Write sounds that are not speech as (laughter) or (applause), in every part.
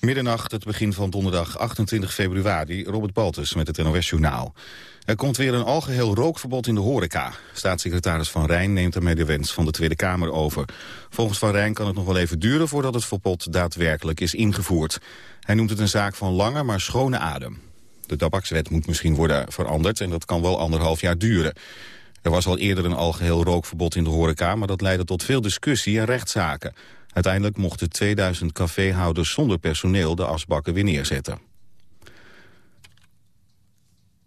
Middernacht, het begin van donderdag 28 februari, Robert Baltus met het NOS-journaal. Er komt weer een algeheel rookverbod in de horeca. Staatssecretaris Van Rijn neemt daarmee de wens van de Tweede Kamer over. Volgens Van Rijn kan het nog wel even duren voordat het verbod daadwerkelijk is ingevoerd. Hij noemt het een zaak van lange maar schone adem. De tabakswet moet misschien worden veranderd en dat kan wel anderhalf jaar duren. Er was al eerder een algeheel rookverbod in de horeca, maar dat leidde tot veel discussie en rechtszaken. Uiteindelijk mochten 2000 caféhouders zonder personeel de asbakken weer neerzetten.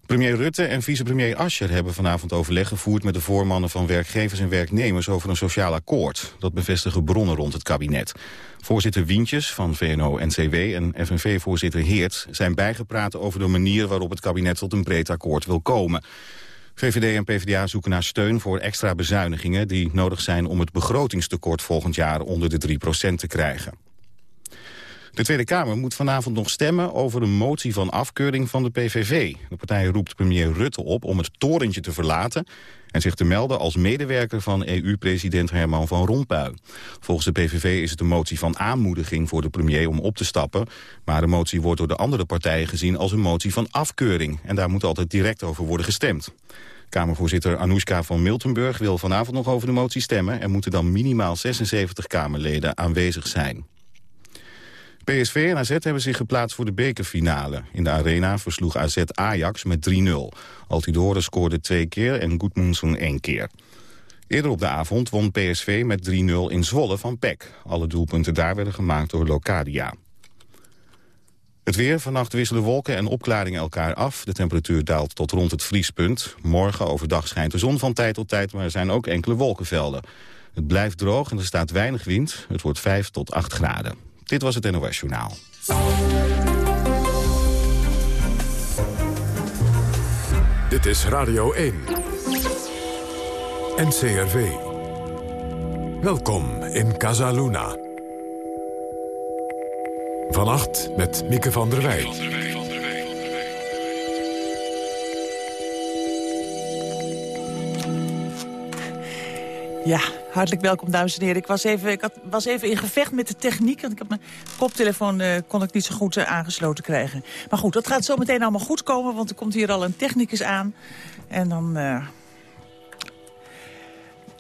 Premier Rutte en vicepremier Ascher hebben vanavond overleg gevoerd met de voormannen van werkgevers en werknemers over een sociaal akkoord. Dat bevestigen bronnen rond het kabinet. Voorzitter Wientjes van VNO-NCW en FNV-voorzitter Heert zijn bijgepraat over de manier waarop het kabinet tot een breed akkoord wil komen. VVD en PvdA zoeken naar steun voor extra bezuinigingen... die nodig zijn om het begrotingstekort volgend jaar onder de 3% te krijgen. De Tweede Kamer moet vanavond nog stemmen over een motie van afkeuring van de PVV. De partij roept premier Rutte op om het torentje te verlaten... en zich te melden als medewerker van EU-president Herman van Rompuy. Volgens de PVV is het een motie van aanmoediging voor de premier om op te stappen... maar de motie wordt door de andere partijen gezien als een motie van afkeuring... en daar moet altijd direct over worden gestemd. Kamervoorzitter Anoushka van Miltenburg wil vanavond nog over de motie stemmen... en moeten dan minimaal 76 Kamerleden aanwezig zijn. PSV en AZ hebben zich geplaatst voor de bekerfinale. In de arena versloeg AZ Ajax met 3-0. Altidore scoorde twee keer en Goedmundsson één keer. Eerder op de avond won PSV met 3-0 in Zwolle van PEC. Alle doelpunten daar werden gemaakt door Locadia. Het weer, vannacht wisselen wolken en opklaringen elkaar af. De temperatuur daalt tot rond het vriespunt. Morgen overdag schijnt de zon van tijd tot tijd, maar er zijn ook enkele wolkenvelden. Het blijft droog en er staat weinig wind. Het wordt 5 tot 8 graden. Dit was het NOS Journaal. Dit is Radio 1. NCRV. Welkom in Casaluna. Vannacht met Mieke van der Wij. Ja, hartelijk welkom dames en heren. Ik was even, ik had, was even in gevecht met de techniek. Want ik heb mijn koptelefoon uh, kon ik niet zo goed uh, aangesloten krijgen. Maar goed, dat gaat zo meteen allemaal goed komen. Want er komt hier al een technicus aan. En dan... Uh,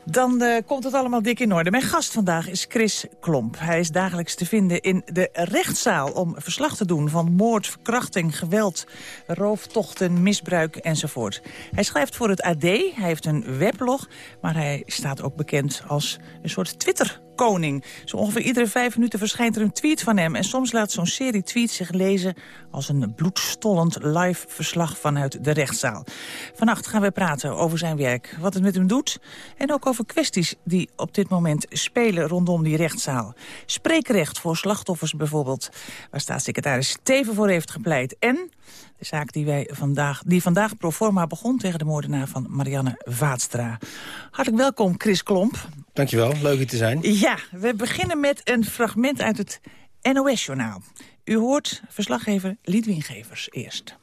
dan uh, komt het allemaal dik in orde. Mijn gast vandaag is Chris Klomp. Hij is dagelijks te vinden in de rechtszaal om verslag te doen... van moord, verkrachting, geweld, rooftochten, misbruik enzovoort. Hij schrijft voor het AD, hij heeft een weblog... maar hij staat ook bekend als een soort Twitter koning. Zo ongeveer iedere vijf minuten verschijnt er een tweet van hem... en soms laat zo'n serie tweets zich lezen als een bloedstollend live verslag vanuit de rechtszaal. Vannacht gaan we praten over zijn werk, wat het met hem doet... en ook over kwesties die op dit moment spelen rondom die rechtszaal. Spreekrecht voor slachtoffers bijvoorbeeld, waar staatssecretaris Teven voor heeft gepleit... en de zaak die, wij vandaag, die vandaag pro forma begon tegen de moordenaar van Marianne Vaatstra. Hartelijk welkom, Chris Klomp. Dankjewel, leuk hier te zijn. Ja, we beginnen met een fragment uit het NOS-journaal. U hoort verslaggever Liedwingevers eerst.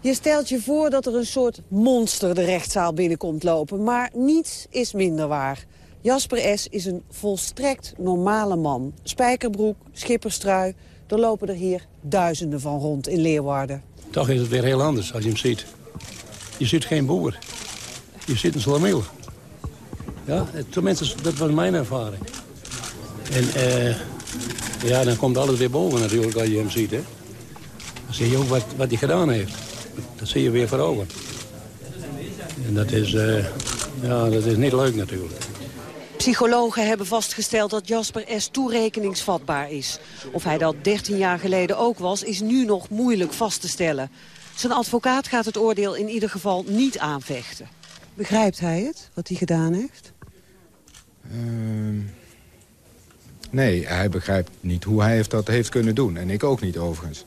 Je stelt je voor dat er een soort monster de rechtszaal binnenkomt lopen. Maar niets is minder waar. Jasper S. is een volstrekt normale man. Spijkerbroek, schipperstrui. Er lopen er hier duizenden van rond in Leeuwarden. Toch is het weer heel anders als je hem ziet. Je ziet geen boer. Je ziet een slamiel. Ja, tenminste, dat was mijn ervaring. En uh, ja, dan komt alles weer boven natuurlijk als je hem ziet. Hè. Dan zie je ook wat, wat hij gedaan heeft. Dat zie je weer voor ogen. En dat is, uh, ja, dat is niet leuk natuurlijk. Psychologen hebben vastgesteld dat Jasper S. toerekeningsvatbaar is. Of hij dat 13 jaar geleden ook was, is nu nog moeilijk vast te stellen. Zijn advocaat gaat het oordeel in ieder geval niet aanvechten. Begrijpt hij het, wat hij gedaan heeft? Uh, nee, hij begrijpt niet hoe hij dat heeft kunnen doen. En ik ook niet, overigens.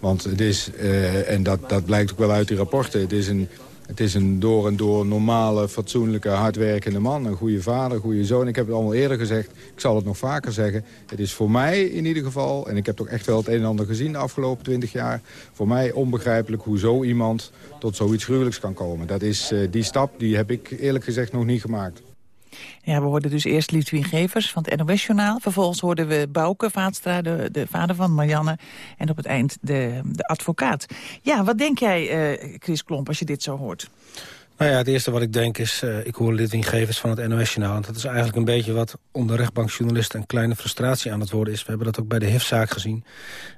Want het is, uh, en dat, dat blijkt ook wel uit die rapporten... het is een het is een door en door normale, fatsoenlijke, hardwerkende man. Een goede vader, een goede zoon. Ik heb het allemaal eerder gezegd. Ik zal het nog vaker zeggen. Het is voor mij in ieder geval, en ik heb toch echt wel het een en ander gezien de afgelopen twintig jaar... voor mij onbegrijpelijk hoe zo iemand tot zoiets gruwelijks kan komen. Dat is, uh, die stap die heb ik eerlijk gezegd nog niet gemaakt. Ja, we hoorden dus eerst Lidwien Gevers van het NOS-journaal. Vervolgens hoorden we Bouke Vaatstra, de, de vader van Marianne. En op het eind de, de advocaat. Ja, wat denk jij, uh, Chris Klomp, als je dit zo hoort? Nou ja, het eerste wat ik denk is, uh, ik hoor Lidwien Gevers van het NOS-journaal. Dat is eigenlijk een beetje wat onder rechtbankjournalisten een kleine frustratie aan het worden is. We hebben dat ook bij de HIF-zaak gezien.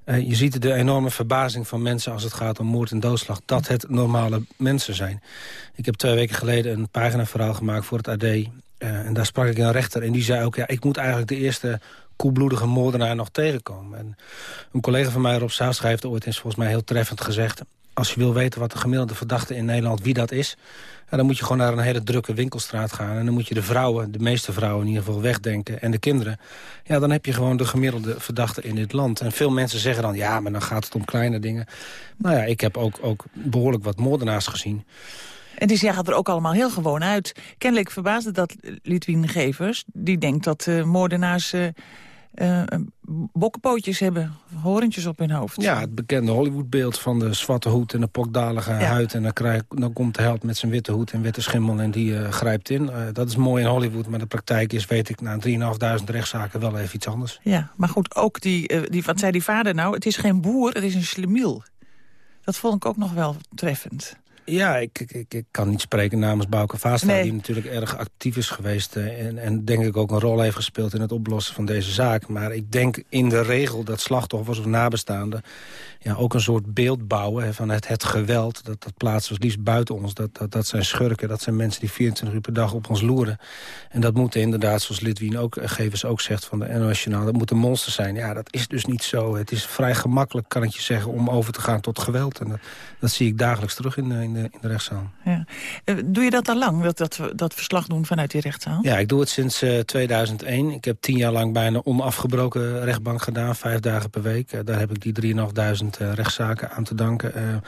Uh, je ziet de enorme verbazing van mensen als het gaat om moord en doodslag. Dat het normale mensen zijn. Ik heb twee weken geleden een paginaverhaal gemaakt voor het AD. Uh, en daar sprak ik een rechter en die zei ook... ja, ik moet eigenlijk de eerste koelbloedige moordenaar nog tegenkomen. En een collega van mij, Rob Saastra, heeft ooit eens volgens mij heel treffend gezegd als je wil weten wat de gemiddelde verdachte in Nederland, wie dat is... dan moet je gewoon naar een hele drukke winkelstraat gaan. En dan moet je de vrouwen, de meeste vrouwen in ieder geval, wegdenken. En de kinderen. Ja, dan heb je gewoon de gemiddelde verdachte in dit land. En veel mensen zeggen dan, ja, maar dan gaat het om kleine dingen. Nou ja, ik heb ook, ook behoorlijk wat moordenaars gezien. En die zeggen er ook allemaal heel gewoon uit. Kennelijk verbaasde dat Litwin Gevers. Die denkt dat uh, moordenaars... Uh, uh, bokkenpootjes hebben, horentjes op hun hoofd. Ja, het bekende Hollywoodbeeld van de zwarte hoed en de pokdalige huid. En dan, krijg, dan komt de held met zijn witte hoed en witte schimmel en die uh, grijpt in. Uh, dat is mooi in Hollywood, maar de praktijk is, weet ik, na 3.500 rechtszaken wel even iets anders. Ja, maar goed, ook die, die, wat zei die vader nou? Het is geen boer, het is een slemiel. Dat vond ik ook nog wel treffend. Ja, ik, ik, ik, kan niet spreken namens Bouke Vaastra... Nee. die natuurlijk erg actief is geweest... Uh, en, en denk ik ook een rol heeft gespeeld in het oplossen van deze zaak. Maar ik denk in de regel dat slachtoffers of nabestaanden... Ja, ook een soort beeld bouwen hè, van het, het geweld. Dat, dat plaatsen we liefst buiten ons. Dat, dat, dat zijn schurken, dat zijn mensen die 24 uur per dag op ons loeren. En dat moeten inderdaad, zoals Litwien ook, eh, Gevers ook zegt van de NOS dat moeten monsters zijn. Ja, dat is dus niet zo. Het is vrij gemakkelijk, kan ik je zeggen, om over te gaan tot geweld. En dat, dat zie ik dagelijks terug in, in, de, in de rechtszaal. Ja. Eh, doe je dat al lang, dat, dat, dat verslag doen vanuit die rechtszaal? Ja, ik doe het sinds uh, eh, 2001. Ik heb tien jaar lang bijna onafgebroken rechtbank gedaan, vijf dagen per week. daar heb ik die 3.500 rechtszaken aan te danken.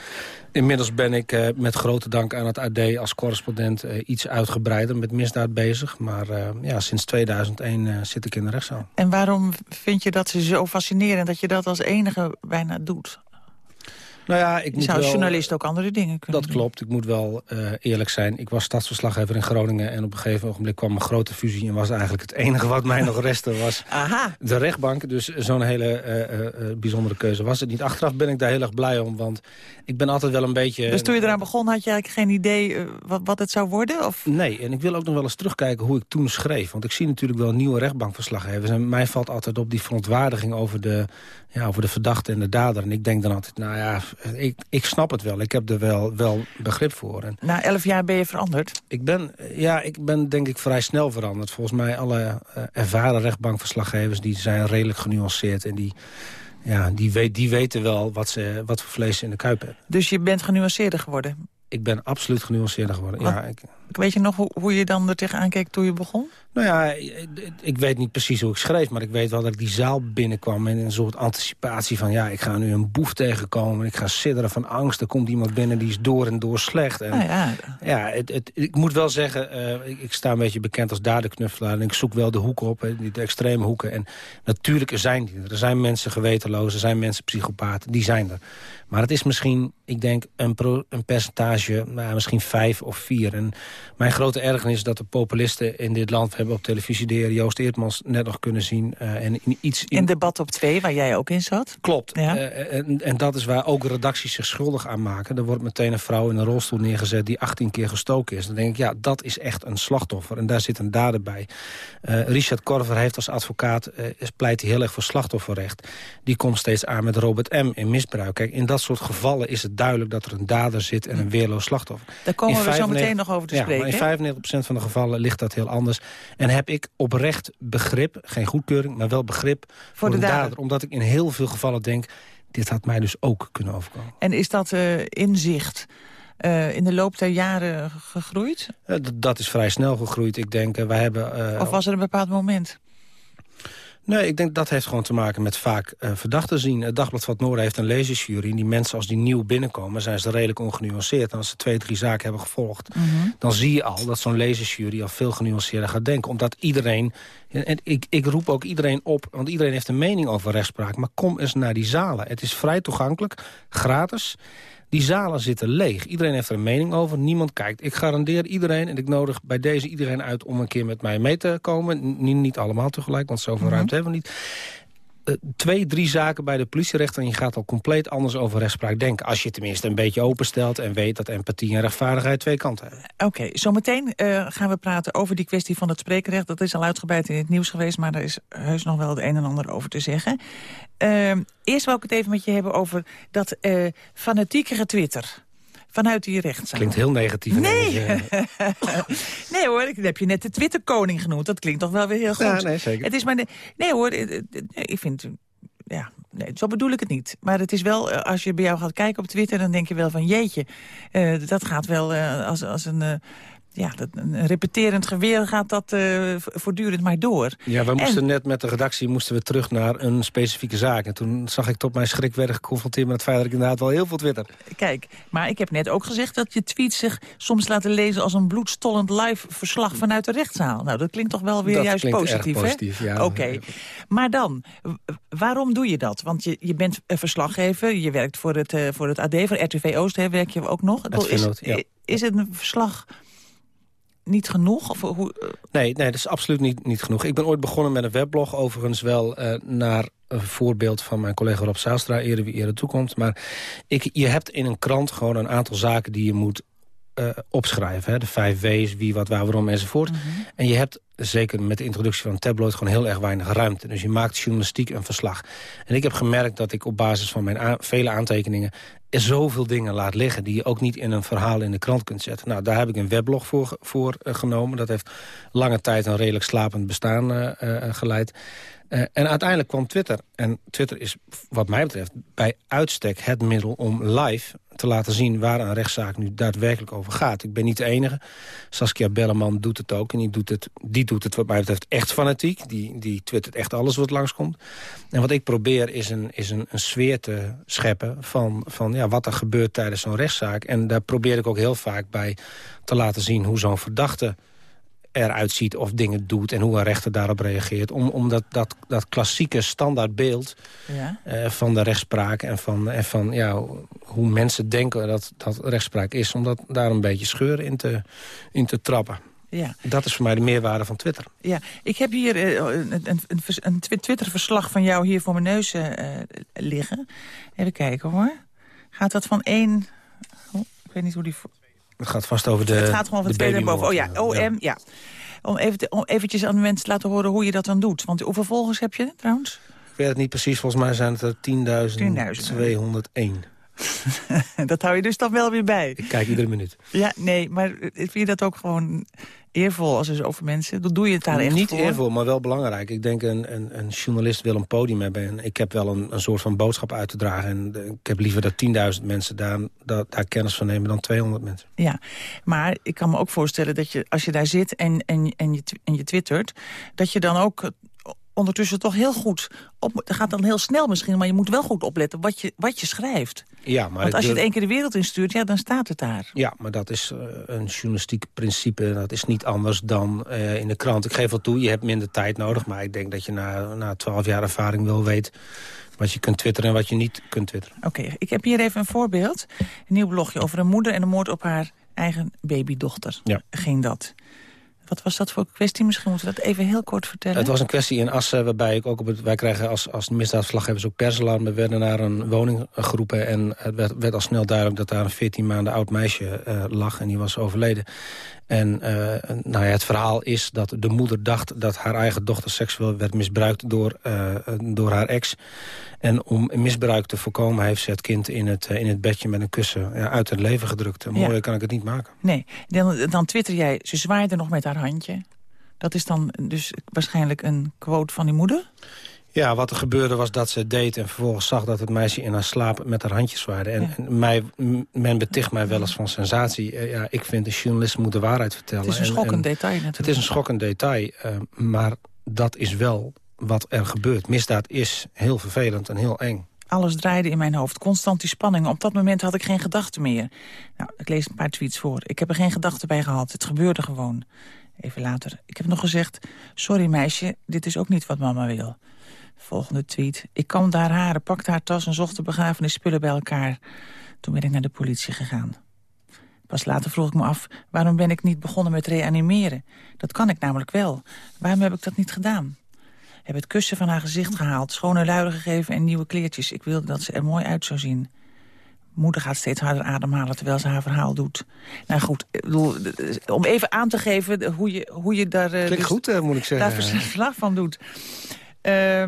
inmiddels ben ik met grote dank aan het AD als correspondent iets uitgebreider met misdaad bezig. Maar ja, sinds 2001 zit ik in de rechtszaal. En waarom vind je dat zo fascinerend dat je dat als enige bijna doet? Nou ja, ik je zou als journalist ook andere dingen kunnen Dat klopt. Ik moet wel uh, eerlijk zijn. Ik was stadsverslaggever in Groningen... en op een gegeven ogenblik kwam een grote fusie... en was eigenlijk het enige wat mij nog restte was Aha. de rechtbank. Dus zo'n hele uh, uh, bijzondere keuze was het niet. Achteraf ben ik daar heel erg blij om, want ik ben altijd wel een beetje... Dus toen je eraan begon had je eigenlijk geen idee wat, wat het zou worden? Of? Nee, en ik wil ook nog wel eens terugkijken hoe ik toen schreef. Want ik zie natuurlijk wel nieuwe rechtbankverslaggevers... en mij valt altijd op die verontwaardiging over de, ja, over de verdachte en de dader. En ik denk dan altijd, nou ja, ik, ik snap het wel. Ik heb er wel, wel begrip voor. En Na elf jaar ben je veranderd? Ik ben, ja, ik ben denk ik vrij snel veranderd. Volgens mij alle uh, ervaren rechtbankverslaggevers... die zijn redelijk genuanceerd en die... Ja, die, weet, die weten wel wat, ze, wat voor vlees ze in de kuip hebben. Dus je bent genuanceerder geworden? Ik ben absoluut genuanceerder geworden, ja. Ik, Weet je nog hoe, hoe je dan er tegenaan keek toen je begon? Nou ja, ik, weet niet precies hoe ik schreef... maar ik weet wel dat ik die zaal binnenkwam... in een soort anticipatie van... ja, ik ga nu een boef tegenkomen... ik ga sidderen van angst. Er komt iemand binnen die is door en door slecht. En, nou ja, ja het, het, ik moet wel zeggen... Uh, ik, ik, sta een beetje bekend als daderknuffelaar... en ik zoek wel de hoeken op, hè, de extreme hoeken. En natuurlijk er zijn die er. Er zijn mensen gewetenloos, er zijn mensen psychopaten. Die zijn er. Maar het is misschien, ik denk, een, pro, een percentage... Nou, misschien vijf of vier. En mijn grote ergernis is dat de populisten in dit land... hebben op televisie de heer Joost Eertmans net nog kunnen zien. Uh, en in, iets in... in debat op twee, waar jij ook in zat? Klopt. Ja. Uh, en, en, dat is waar ook redacties zich schuldig aan maken. Er wordt meteen een vrouw in een rolstoel neergezet... die 18 keer gestoken is. Dan denk ik, ja, dat is echt een slachtoffer. En daar zit een dader bij. Uh, Richard Korver heeft als advocaat... pleit hij heel erg voor slachtofferrecht. Die komt steeds aan met Robert M. in misbruik. Kijk, in dat soort gevallen is het duidelijk dat er een dader zit... en een weerloos slachtoffer. Daar komen we zo meteen nog over te ja, spreken in 95% van de gevallen ligt dat heel anders. En heb ik oprecht begrip, geen goedkeuring, maar wel begrip voor, de, dader. Omdat ik in heel veel gevallen denk, dit had mij dus ook kunnen overkomen. En is dat uh, inzicht... Uh, in de loop der jaren gegroeid? Uh, dat is vrij snel gegroeid. Ik denk, wij hebben... of was er een bepaald moment? Nee, ik denk dat heeft gewoon te maken met vaak uh, verdachten zien. Het Dagblad van het Noorden heeft een lezersjury. En die mensen, als die nieuw binnenkomen, zijn ze redelijk ongenuanceerd. En als ze twee, drie zaken hebben gevolgd... Mhm. dan zie je al dat zo'n lezersjury al veel genuanceerder gaat denken. Omdat iedereen... En ik, ik roep ook iedereen op, want iedereen heeft een mening over rechtspraak. Maar kom eens naar die zalen. Het is vrij toegankelijk, gratis... Die zalen zitten leeg. Iedereen heeft er een mening over. Niemand kijkt. Ik garandeer iedereen, en ik nodig bij deze iedereen uit... om een keer met mij mee te komen. Niet, niet allemaal tegelijk, want zoveel mhm. ruimte hebben we niet. Eh, twee, drie zaken bij de politierechter... en je gaat al compleet anders over rechtspraak denken. Als je tenminste een beetje openstelt en weet dat empathie en rechtvaardigheid twee kanten hebben. Oké, zometeen uh, gaan we praten over die kwestie van het spreekrecht. Dat is al uitgebreid in het nieuws geweest, maar er is heus nog wel het een en ander over te zeggen. Uh, eerst wil ik het even met je hebben over dat uh, fanatieke Twitter vanuit die rechtszaal. Klinkt heel negatief. Nee. nee (laughs) hoor, ik heb je net de Twitterkoning genoemd. Dat klinkt toch wel weer heel goed. Ja, nee, zeker. Het is maar nee hoor, ik vind... Ja, nee, zo bedoel ik het niet. Maar het is wel, eh, als je bij jou gaat kijken op Twitter... dan denk je wel van jeetje, uh, dat gaat wel uh, als, als een... Uh, ja, dat, een repeterend geweer gaat dat uh, voortdurend maar door. Ja, we moesten net met de redactie moesten we terug naar een specifieke zaak. En toen zag ik tot mijn schrik werden geconfronteerd met het feit dat ik inderdaad wel heel veel twitter. Kijk, maar ik heb net ook gezegd dat je tweets zich soms laten lezen als een bloedstollend live verslag vanuit de rechtszaal. Nou, dat klinkt toch wel weer juist positief, hè? positief, ja. Oké, maar dan, waarom doe je dat? Want je, je bent verslaggever, je werkt voor het, uh, voor het AD, voor RTV Oost, hè, werk je ook nog. is, ja. is het een verslag niet genoeg? Of hoe... Eh? Nee, nee, dat is absoluut niet, niet genoeg. Ik ben ooit begonnen met een weblog, overigens wel uh, naar een voorbeeld van mijn collega Rob Zijlstra, eerder wie eerder toekomt. Maar ik, je hebt in een krant gewoon een aantal zaken die je moet uh, opschrijven. Hè? De vijf W's, wie, wat, waar, waarom enzovoort. Mhm. En je hebt, zeker met de introductie van een tabloid... gewoon heel erg weinig ruimte. Dus je maakt journalistiek een verslag. En ik heb gemerkt dat ik op basis van mijn vele aantekeningen... er zoveel dingen laat liggen die je ook niet in een verhaal in de krant kunt zetten. Nou, daar heb ik een weblog voor, voor uh, genomen. Dat heeft lange tijd een redelijk slapend bestaan uh, geleid. Uh, en uiteindelijk kwam Twitter. En Twitter is wat mij betreft bij uitstek het middel om live te laten zien waar een rechtszaak nu daadwerkelijk over gaat. Ik ben niet de enige. Saskia Belleman doet het ook. En die doet het, die doet het wat mij betreft echt fanatiek. Die, die twittert echt alles wat langskomt. En wat ik probeer is een, is een, een sfeer te scheppen van, van ja, wat er gebeurt tijdens zo'n rechtszaak. En daar probeer ik ook heel vaak bij te laten zien hoe zo'n verdachte eruit ziet of dingen doet... en hoe een rechter daarop reageert. Om, om dat, dat, dat klassieke standaardbeeld ja. uh, van de rechtspraak... en van, en van ja, hoe mensen denken dat, dat rechtspraak is... om dat, daar een beetje scheur in te, in te trappen. Ja. Dat is voor mij de meerwaarde van Twitter. Ja, ik heb hier uh, een, een, een Twitter-verslag van jou hier voor mijn neus uh, liggen. Even kijken hoor. Gaat dat van één... Oh, ik weet niet hoe die... Het gaat vast over de Het gaat gewoon van het tweede boven. Oh ja, OM, ja. Om, even om eventjes aan de mensen te laten horen hoe je dat dan doet. Want hoeveel volgers heb je trouwens? Ik weet het niet precies. Volgens mij zijn het er 10.201. (laughs) dat hou je dus dan wel weer bij. Ik kijk iedere minuut. Ja, nee, maar vind je dat ook gewoon eervol als er zoveel mensen... Dat doe je het daar echt Niet eervol, maar wel belangrijk. Ik denk een, een, een, journalist wil een podium hebben. En ik heb wel een, een soort van boodschap uit te dragen. En ik heb liever dat 10.000 mensen daar, daar, daar, kennis van nemen dan 200 mensen. Ja, maar ik kan me ook voorstellen dat je als je daar zit en, en, en, je, en je twittert... dat je dan ook ondertussen toch heel goed op. Het gaat dan heel snel misschien, maar je moet wel goed opletten wat je, wat je schrijft. Ja, maar Want als je het één keer de wereld instuurt, ja, dan staat het daar. Ja, maar dat is uh, een journalistiek principe. Dat is niet anders dan uh, in de krant. Ik geef wel toe, je hebt minder tijd nodig. Maar ik denk dat je na, na 12 jaar ervaring wel weet wat je kunt twitteren en wat je niet kunt twitteren. Oké, ik heb hier even een voorbeeld. Een nieuw blogje over een moeder en een moord op haar eigen babydochter. Ja. Ging dat. Wat was dat voor kwestie? Misschien moeten we dat even heel kort vertellen. Het was een kwestie in Assen waarbij ik ook op het... Wij krijgen als, als misdaadverslaggevers ook persalarm. We werden naar een woning geroepen en het werd, werd al snel duidelijk... dat daar een 14 maanden oud meisje uh, lag en die was overleden. En uh, nou ja, het verhaal is dat de moeder dacht dat haar eigen dochter seksueel werd misbruikt door, uh, door haar ex. En om misbruik te voorkomen heeft ze het kind in het, in het bedje met een kussen ja, uit het leven gedrukt. Mooier kan ik het niet maken. Nee, dan, dan twitter jij, ze zwaaide nog met haar handje. Dat is dan dus waarschijnlijk een quote van die moeder? Ja, wat er gebeurde was dat ze deed en vervolgens zag dat het meisje in haar slaap met haar handjes zwaaide. En, en mij, men beticht mij wel eens van sensatie. Eh, ja, ik vind de journalist moet de waarheid vertellen. Het is een schokkend detail natuurlijk. Het is een schokkend detail, uh, maar dat is wel wat er gebeurt. Misdaad is heel vervelend en heel eng. Alles draaide in mijn hoofd, constant die spanning. Op dat moment had ik geen gedachten meer. Nou, ik lees een paar tweets voor. Ik heb er geen gedachten bij gehad, het gebeurde gewoon. Even later. Ik heb nog gezegd, sorry meisje, dit is ook niet wat mama wil. Volgende tweet. Ik kamde haar haren, pakte haar tas en zocht de begrafenisspullen bij elkaar. Toen ben ik naar de politie gegaan. Pas later vroeg ik me af, waarom ben ik niet begonnen met reanimeren? Dat kan ik namelijk wel. Waarom heb ik dat niet gedaan? Heb het kussen van haar gezicht gehaald, schone luieren gegeven en nieuwe kleertjes. Ik wilde dat ze er mooi uit zou zien. Moeder gaat steeds harder ademhalen terwijl ze haar verhaal doet. Nou goed, bedoel, om even aan te geven hoe je, hoe je daar... Klinkt dus, goed, eh, moet ik zeggen. Daar verslag van doet. Uh,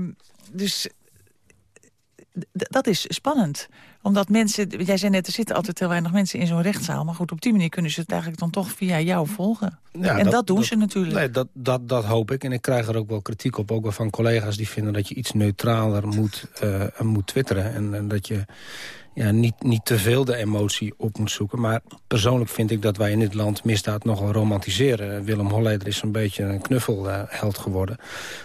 dus dat is spannend. Omdat mensen, jij zei net, er zitten altijd heel weinig mensen in zo'n rechtszaal. Maar goed, op die manier kunnen ze het eigenlijk dan toch via jou volgen. Ja, en dat, doen ze natuurlijk. Nee, dat, dat, dat hoop ik. En ik krijg er ook wel kritiek op. Ook wel van collega's die vinden dat je iets neutraler moet, uh, moet twitteren. En, en dat je ja, niet, niet te veel de emotie op moet zoeken. Maar persoonlijk vind ik dat wij in dit land misdaad nogal romantiseren. Willem Holleder is een beetje een knuffelheld geworden.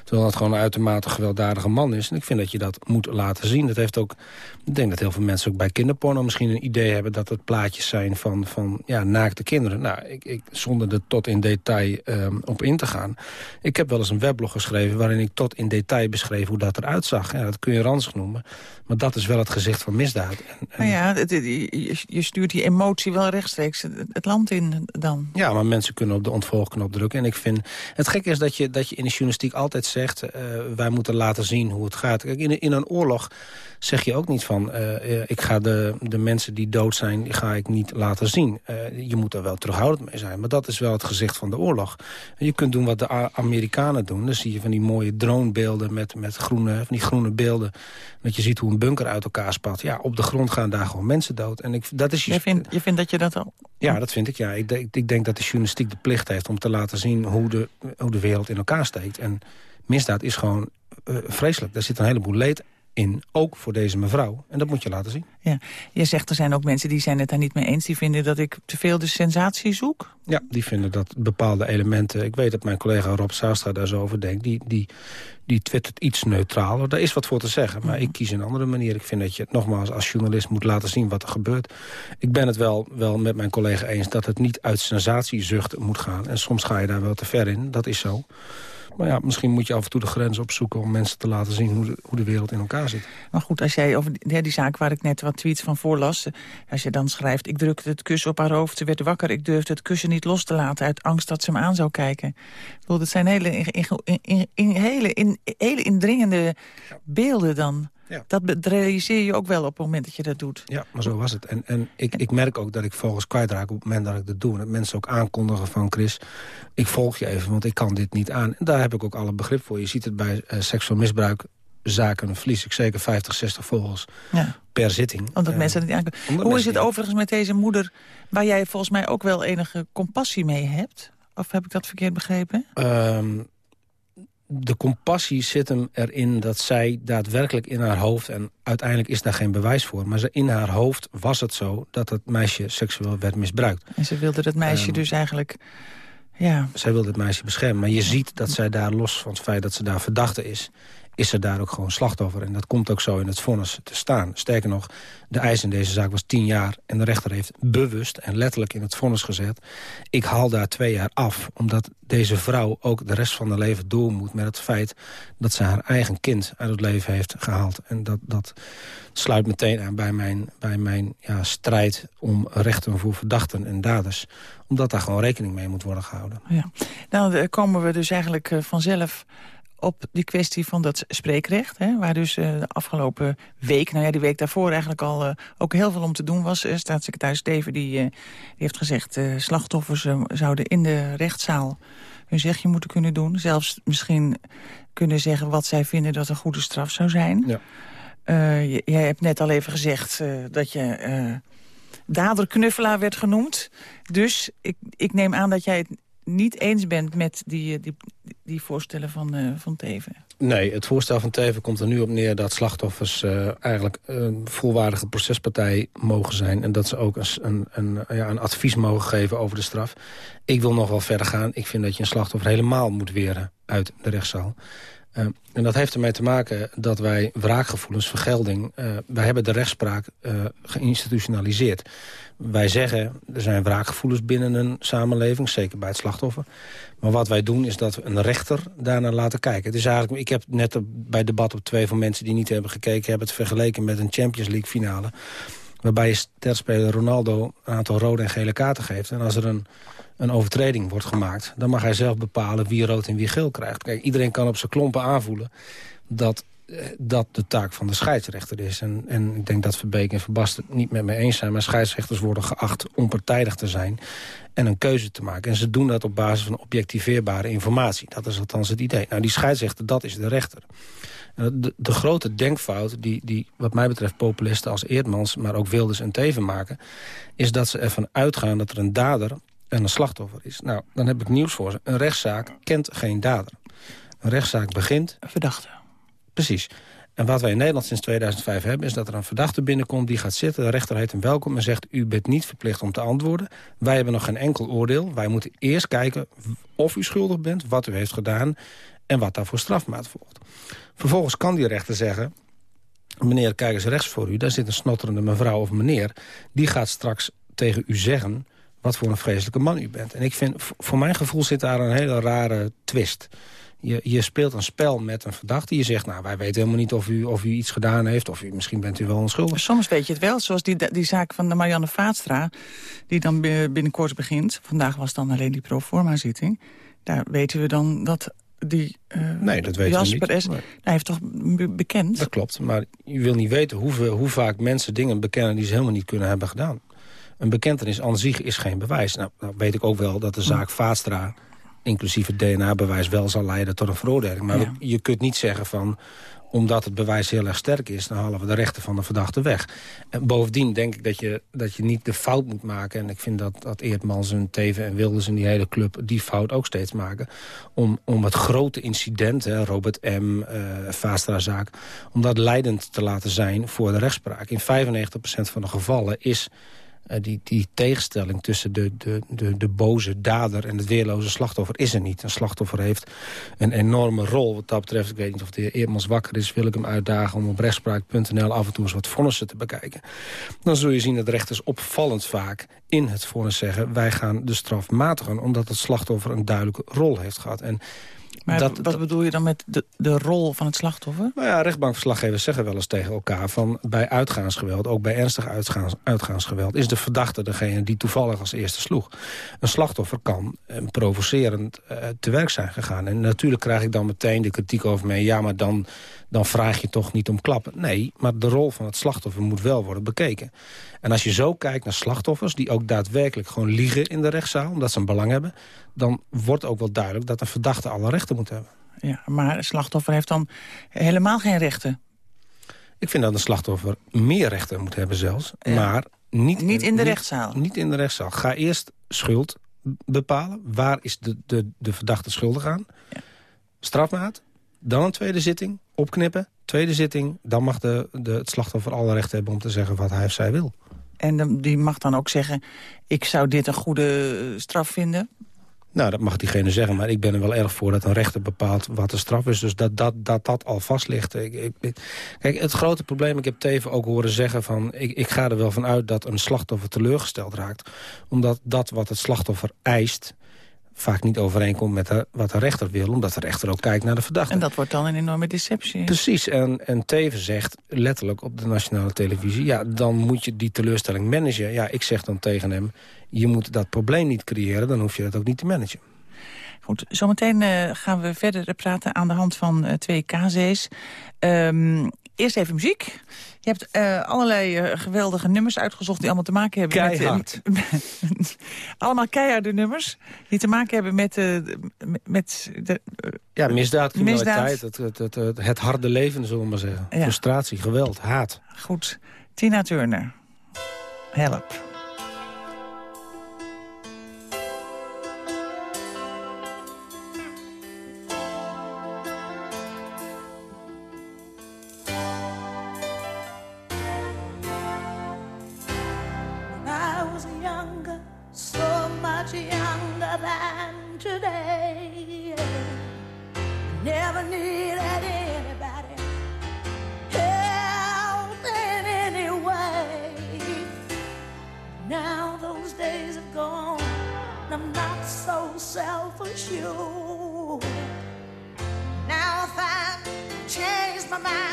Terwijl dat gewoon een uitermate gewelddadige man is. En ik vind dat je dat moet laten zien. Dat heeft ook, ik denk dat heel veel mensen ook bij kinderporno misschien een idee hebben... dat het plaatjes zijn van, van ja, naakte kinderen. Nou, ik, ik, zonder er tot in detail um, op in te gaan. Ik heb wel eens een weblog geschreven waarin ik tot in detail beschreef hoe dat eruit zag. Ja, dat kun je ranzig noemen. Maar dat is wel het gezicht van misdaad. Nou ja, je stuurt die emotie wel rechtstreeks het land in dan. Ja, maar mensen kunnen op de ontvolgknop drukken. En ik vind, het gekke is dat je, dat je in de journalistiek altijd zegt... Uh, wij moeten laten zien hoe het gaat. Kijk, in, in een oorlog zeg je ook niet van... Uh, ik ga de, de mensen die dood zijn, die ga ik niet laten zien. Uh, je moet er wel terughoudend mee zijn. Maar dat is wel het gezicht van de oorlog. Je kunt doen wat de Amerikanen doen. Dan zie je van die mooie dronebeelden met, met groene, van die groene beelden. Dat je ziet hoe een bunker uit elkaar spat. Ja, op de grond gaan daar gewoon mensen dood. En ik, dat is je, je, vindt, je vindt dat je dat al... Ja, dat vind ik, ja. Ik, ik, ik denk dat de journalistiek de plicht heeft om te laten zien hoe de, hoe de wereld in elkaar steekt. En misdaad is gewoon uh, vreselijk. Daar zit een heleboel leed in, ook voor deze mevrouw. En dat moet je laten zien. Ja. Je zegt er zijn ook mensen die zijn het daar niet mee eens. Die vinden dat ik te veel de sensatie zoek. Ja, die vinden dat bepaalde elementen... Ik weet dat mijn collega Rob Saastra daar zo over denkt. Die, die, die twittert iets neutraler. Daar is wat voor te zeggen, maar ik kies een andere manier. Ik vind dat je het nogmaals als journalist moet laten zien wat er gebeurt. Ik ben het wel, wel met mijn collega eens dat het niet uit sensatiezucht moet gaan. En soms ga je daar wel te ver in, dat is zo. Maar ja, misschien moet je af en toe de grens opzoeken... om mensen te laten zien hoe de, hoe de wereld in elkaar zit. Maar goed, als jij over die, die zaak waar ik net wat tweets van voorlas... als je dan schrijft, ik drukte het kussen op haar hoofd... ze werd wakker, ik durfde het kussen niet los te laten... uit angst dat ze hem aan zou kijken. Ik bedoel, dat zijn hele, in, in, hele, in, hele indringende beelden dan... Ja. Dat realiseer je ook wel op het moment dat je dat doet. Ja, maar zo was het. En, en ik, ik merk ook dat ik volgens kwijtraak op het moment dat ik dat doe. En dat mensen ook aankondigen van Chris, ik volg je even, want ik kan dit niet aan. En daar heb ik ook alle begrip voor. Je ziet het bij uh, seksueel misbruik zaken verlies ik zeker 50, 60 volgers ja. per zitting. Omdat uh, mensen het niet aankomen. Hoe is het overigens met deze moeder... waar jij volgens mij ook wel enige compassie mee hebt? Of heb ik dat verkeerd begrepen? Um, de compassie zit hem erin dat zij daadwerkelijk in haar hoofd... en uiteindelijk is daar geen bewijs voor... maar in haar hoofd was het zo dat het meisje seksueel werd misbruikt. En ze wilde het meisje um, dus eigenlijk... Ja. Zij wilde het meisje beschermen. Maar je ziet dat zij daar, los van het feit dat ze daar verdachte is is er daar ook gewoon slachtoffer. En dat komt ook zo in het vonnis te staan. Sterker nog, de eis in deze zaak was tien jaar... en de rechter heeft bewust en letterlijk in het vonnis gezet... ik haal daar twee jaar af, omdat deze vrouw ook de rest van haar leven door moet... met het feit dat ze haar eigen kind uit het leven heeft gehaald. En dat, dat sluit meteen aan bij mijn, bij mijn ja, strijd om rechten voor verdachten en daders omdat daar gewoon rekening mee moet worden gehouden. Ja. Nou, komen we dus eigenlijk eh, vanzelf op die kwestie van dat spreekrecht. Hè, waar dus uh, de afgelopen week, nou ja, die week daarvoor eigenlijk al uh, ook heel veel om te doen was. Uh, staatssecretaris Steven die, die heeft gezegd... slachtoffers zouden in de rechtszaal hun zegje moeten kunnen doen. Zelfs misschien kunnen zeggen wat zij vinden dat een goede straf zou zijn. Ja. jij hebt net al even gezegd dat je daderknuffelaar werd genoemd. Dus ik, ik neem aan dat jij het niet eens bent met die, die, die voorstellen van, uh, van Teven. Nee, het voorstel van Teven komt er nu op neer dat slachtoffers uh, eigenlijk een volwaardige procespartij mogen zijn. En dat ze ook een, een, ja, een advies mogen geven over de straf. Ik wil nog wel verder gaan. Ik vind dat je een slachtoffer helemaal moet weren uit de rechtszaal. En dat heeft ermee te maken dat wij wraakgevoelens, vergelding... Uh, wij hebben de rechtspraak geïnstitutionaliseerd. Wij zeggen, er zijn wraakgevoelens binnen een samenleving, zeker bij het slachtoffer. Maar wat wij doen is dat we een rechter daarnaar laten kijken. Het is eigenlijk, ik heb net bij debat op twee van mensen die niet hebben gekeken... hebben het vergeleken met een Champions League finale waarbij je Ronaldo een aantal rode en gele kaarten geeft. En als er een, een overtreding wordt gemaakt... dan mag hij zelf bepalen wie rood en wie geel krijgt. Kijk, iedereen kan op zijn klompen aanvoelen dat dat de taak van de scheidsrechter is. En, en ik denk dat Verbeek en Verbast het niet met me eens zijn... maar scheidsrechters worden geacht onpartijdig te zijn en een keuze te maken. En ze doen dat op basis van objectiveerbare informatie. Dat is althans het idee. Nou, die scheidsrechter, dat is de rechter. De, de, grote denkfout die, die wat mij betreft populisten als Eerdmans... maar ook Wilders en Teven maken... is dat ze ervan uitgaan dat er een dader en een slachtoffer is. Nou, dan heb ik nieuws voor ze. Een rechtszaak kent geen dader. Een rechtszaak begint... Verdachte. Precies. En wat wij in Nederland sinds 2005 hebben... is dat er een verdachte binnenkomt die gaat zitten. De rechter heet hem welkom en zegt... u bent niet verplicht om te antwoorden. Wij hebben nog geen enkel oordeel. Wij moeten eerst kijken of u schuldig bent, wat u heeft gedaan... en wat daarvoor strafmaat volgt. Vervolgens kan die rechter zeggen... meneer, kijk eens rechts voor u. Daar zit een snotterende mevrouw of meneer. Die gaat straks tegen u zeggen wat voor een vreselijke man u bent. En ik vind, voor mijn gevoel zit daar een hele rare twist... Je, je speelt een spel met een verdachte. Je zegt, nou, wij weten helemaal niet of u, of u iets gedaan heeft... of u, misschien bent u wel onschuldig. Soms weet je het wel, zoals die, die zaak van de Marianne Vaatstra... die dan binnenkort begint. Vandaag was dan alleen die proforma-zitting. Daar weten we dan dat die uh, nee, dat weten Jasper we niet. Is, hij heeft toch bekend? Dat klopt, maar je wil niet weten hoeveel, hoe vaak mensen dingen bekennen... die ze helemaal niet kunnen hebben gedaan. Een bekentenis aan zich is geen bewijs. Nou, nou weet ik ook wel dat de zaak Vaatstra inclusief het DNA-bewijs wel zal leiden tot een veroordeling. Maar je kunt niet zeggen van omdat het bewijs heel erg sterk is... dan halen we de rechten van de verdachte weg. En bovendien denk ik dat je, dat je niet de fout moet maken... en ik vind dat, dat Eertmans en Teven en Wilders en die hele club... die fout ook steeds maken... om, om het grote incident, hè, Robert M., uh, Vastra-zaak... om dat leidend te laten zijn voor de rechtspraak. In 95% van de gevallen is die, die tegenstelling tussen de, de, de, de boze dader en het weerloze slachtoffer is er niet. Een slachtoffer heeft een enorme rol wat dat betreft. Ik weet niet of de heer Eermans wakker is, wil ik hem uitdagen... om op rechtspraak.nl af en toe eens wat vonnissen te bekijken. Dan zul je zien dat rechters opvallend vaak in het vonnis zeggen... wij gaan de straf matigen omdat het slachtoffer een duidelijke rol heeft gehad. En maar dat, wat bedoel je dan met de, de rol van het slachtoffer? Nou ja, rechtbankverslaggevers zeggen wel eens tegen elkaar... van bij uitgaansgeweld, ook bij ernstig uitgaans, uitgaansgeweld... is de verdachte degene die toevallig als eerste sloeg. Een slachtoffer kan eh, provocerend uh, te werk zijn gegaan. En natuurlijk krijg ik dan meteen de kritiek over me... ja, maar dan, dan vraag je toch niet om klappen. Nee, maar de rol van het slachtoffer moet wel worden bekeken. En als je zo kijkt naar slachtoffers... die ook daadwerkelijk gewoon liegen in de rechtszaal... omdat ze een belang hebben... dan wordt ook wel duidelijk dat een verdachte alle rechten moet hebben. Ja, maar een slachtoffer heeft dan helemaal geen rechten? Ik vind dat een slachtoffer meer rechten moet hebben zelfs. Maar niet, niet in de rechtszaal? Niet in de rechtszaal. Ga eerst schuld bepalen. Waar is de, de, de verdachte schuldig aan? Ja. Strafmaat. Dan een tweede zitting. Opknippen. Tweede zitting. Dan mag de, de, het slachtoffer alle rechten hebben om te zeggen wat hij of zij wil. En die mag dan ook zeggen, ik zou dit een goede straf vinden? Nou, dat mag diegene zeggen, maar ik ben er wel erg voor dat een rechter bepaalt wat de straf is. Dus dat dat, dat, dat al vast ligt. Ik, ik, kijk, het grote probleem, ik heb Teven ook horen zeggen van... Ik, ik ga er wel van uit dat een slachtoffer teleurgesteld raakt. Omdat dat wat het slachtoffer eist vaak niet overeenkomt met de, wat de rechter wil... omdat de rechter ook kijkt naar de verdachte. En dat wordt dan een enorme deceptie. Precies, en, en Teven zegt letterlijk op de nationale televisie... ja, dan moet je die teleurstelling managen. Ja, ik zeg dan tegen hem, je moet dat probleem niet creëren... dan hoef je dat ook niet te managen. Goed, zometeen uh, gaan we verder praten aan de hand van uh, twee KZ's. Um, eerst even muziek. Je hebt uh, allerlei uh, geweldige nummers uitgezocht die allemaal te maken hebben Keihard. met... (laughs) allemaal keiharde nummers die te maken hebben met, uh, met de... ja, misdaad, criminaliteit, misdaad. Het, het, het, het, harde leven, zullen we maar zeggen. Ja. Frustratie, geweld, haat. Goed, Tina Turner. Help. today. Never needed anybody help in any way. Now those days are gone. and I'm not so self-assured. Now if I change my mind.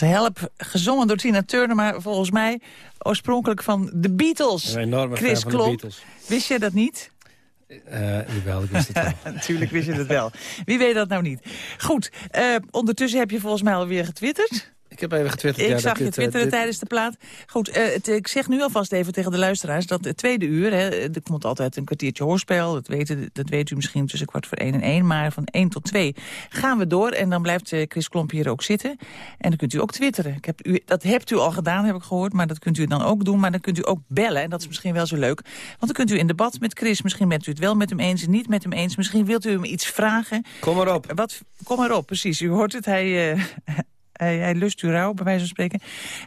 Help, gezongen door Tina Turner... maar volgens mij oorspronkelijk van de Beatles. Een enorme Chris fan van de. Beatles. Wist je dat niet? Uh, jawel, ik wist het wel. (laughs) Natuurlijk wist je het wel. Wie weet dat nou niet. Goed, uh, ondertussen heb je volgens mij alweer getwitterd. Ik heb even getwitterd. Ik ja, zag dat je dit, twitteren dit... tijdens de plaat. Goed, uh, het, ik zeg nu alvast even tegen de luisteraars... dat het tweede uur, hè, er komt altijd een kwartiertje hoorspel... Dat weet, dat weet u misschien tussen kwart voor één en één... maar van één tot twee gaan we door... en dan blijft Chris Klomp hier ook zitten. En dan kunt u ook twitteren. Ik heb u, dat hebt u al gedaan, heb ik gehoord... maar dat kunt u dan ook doen, maar dan kunt u ook bellen... en dat is misschien wel zo leuk. Want dan kunt u in debat met Chris... misschien bent u het wel met hem eens, niet met hem eens... misschien wilt u hem iets vragen. Kom maar op. Wat, kom maar op, precies. U hoort het, hij... hij, hij lust u rouw, bij wijze van spreken.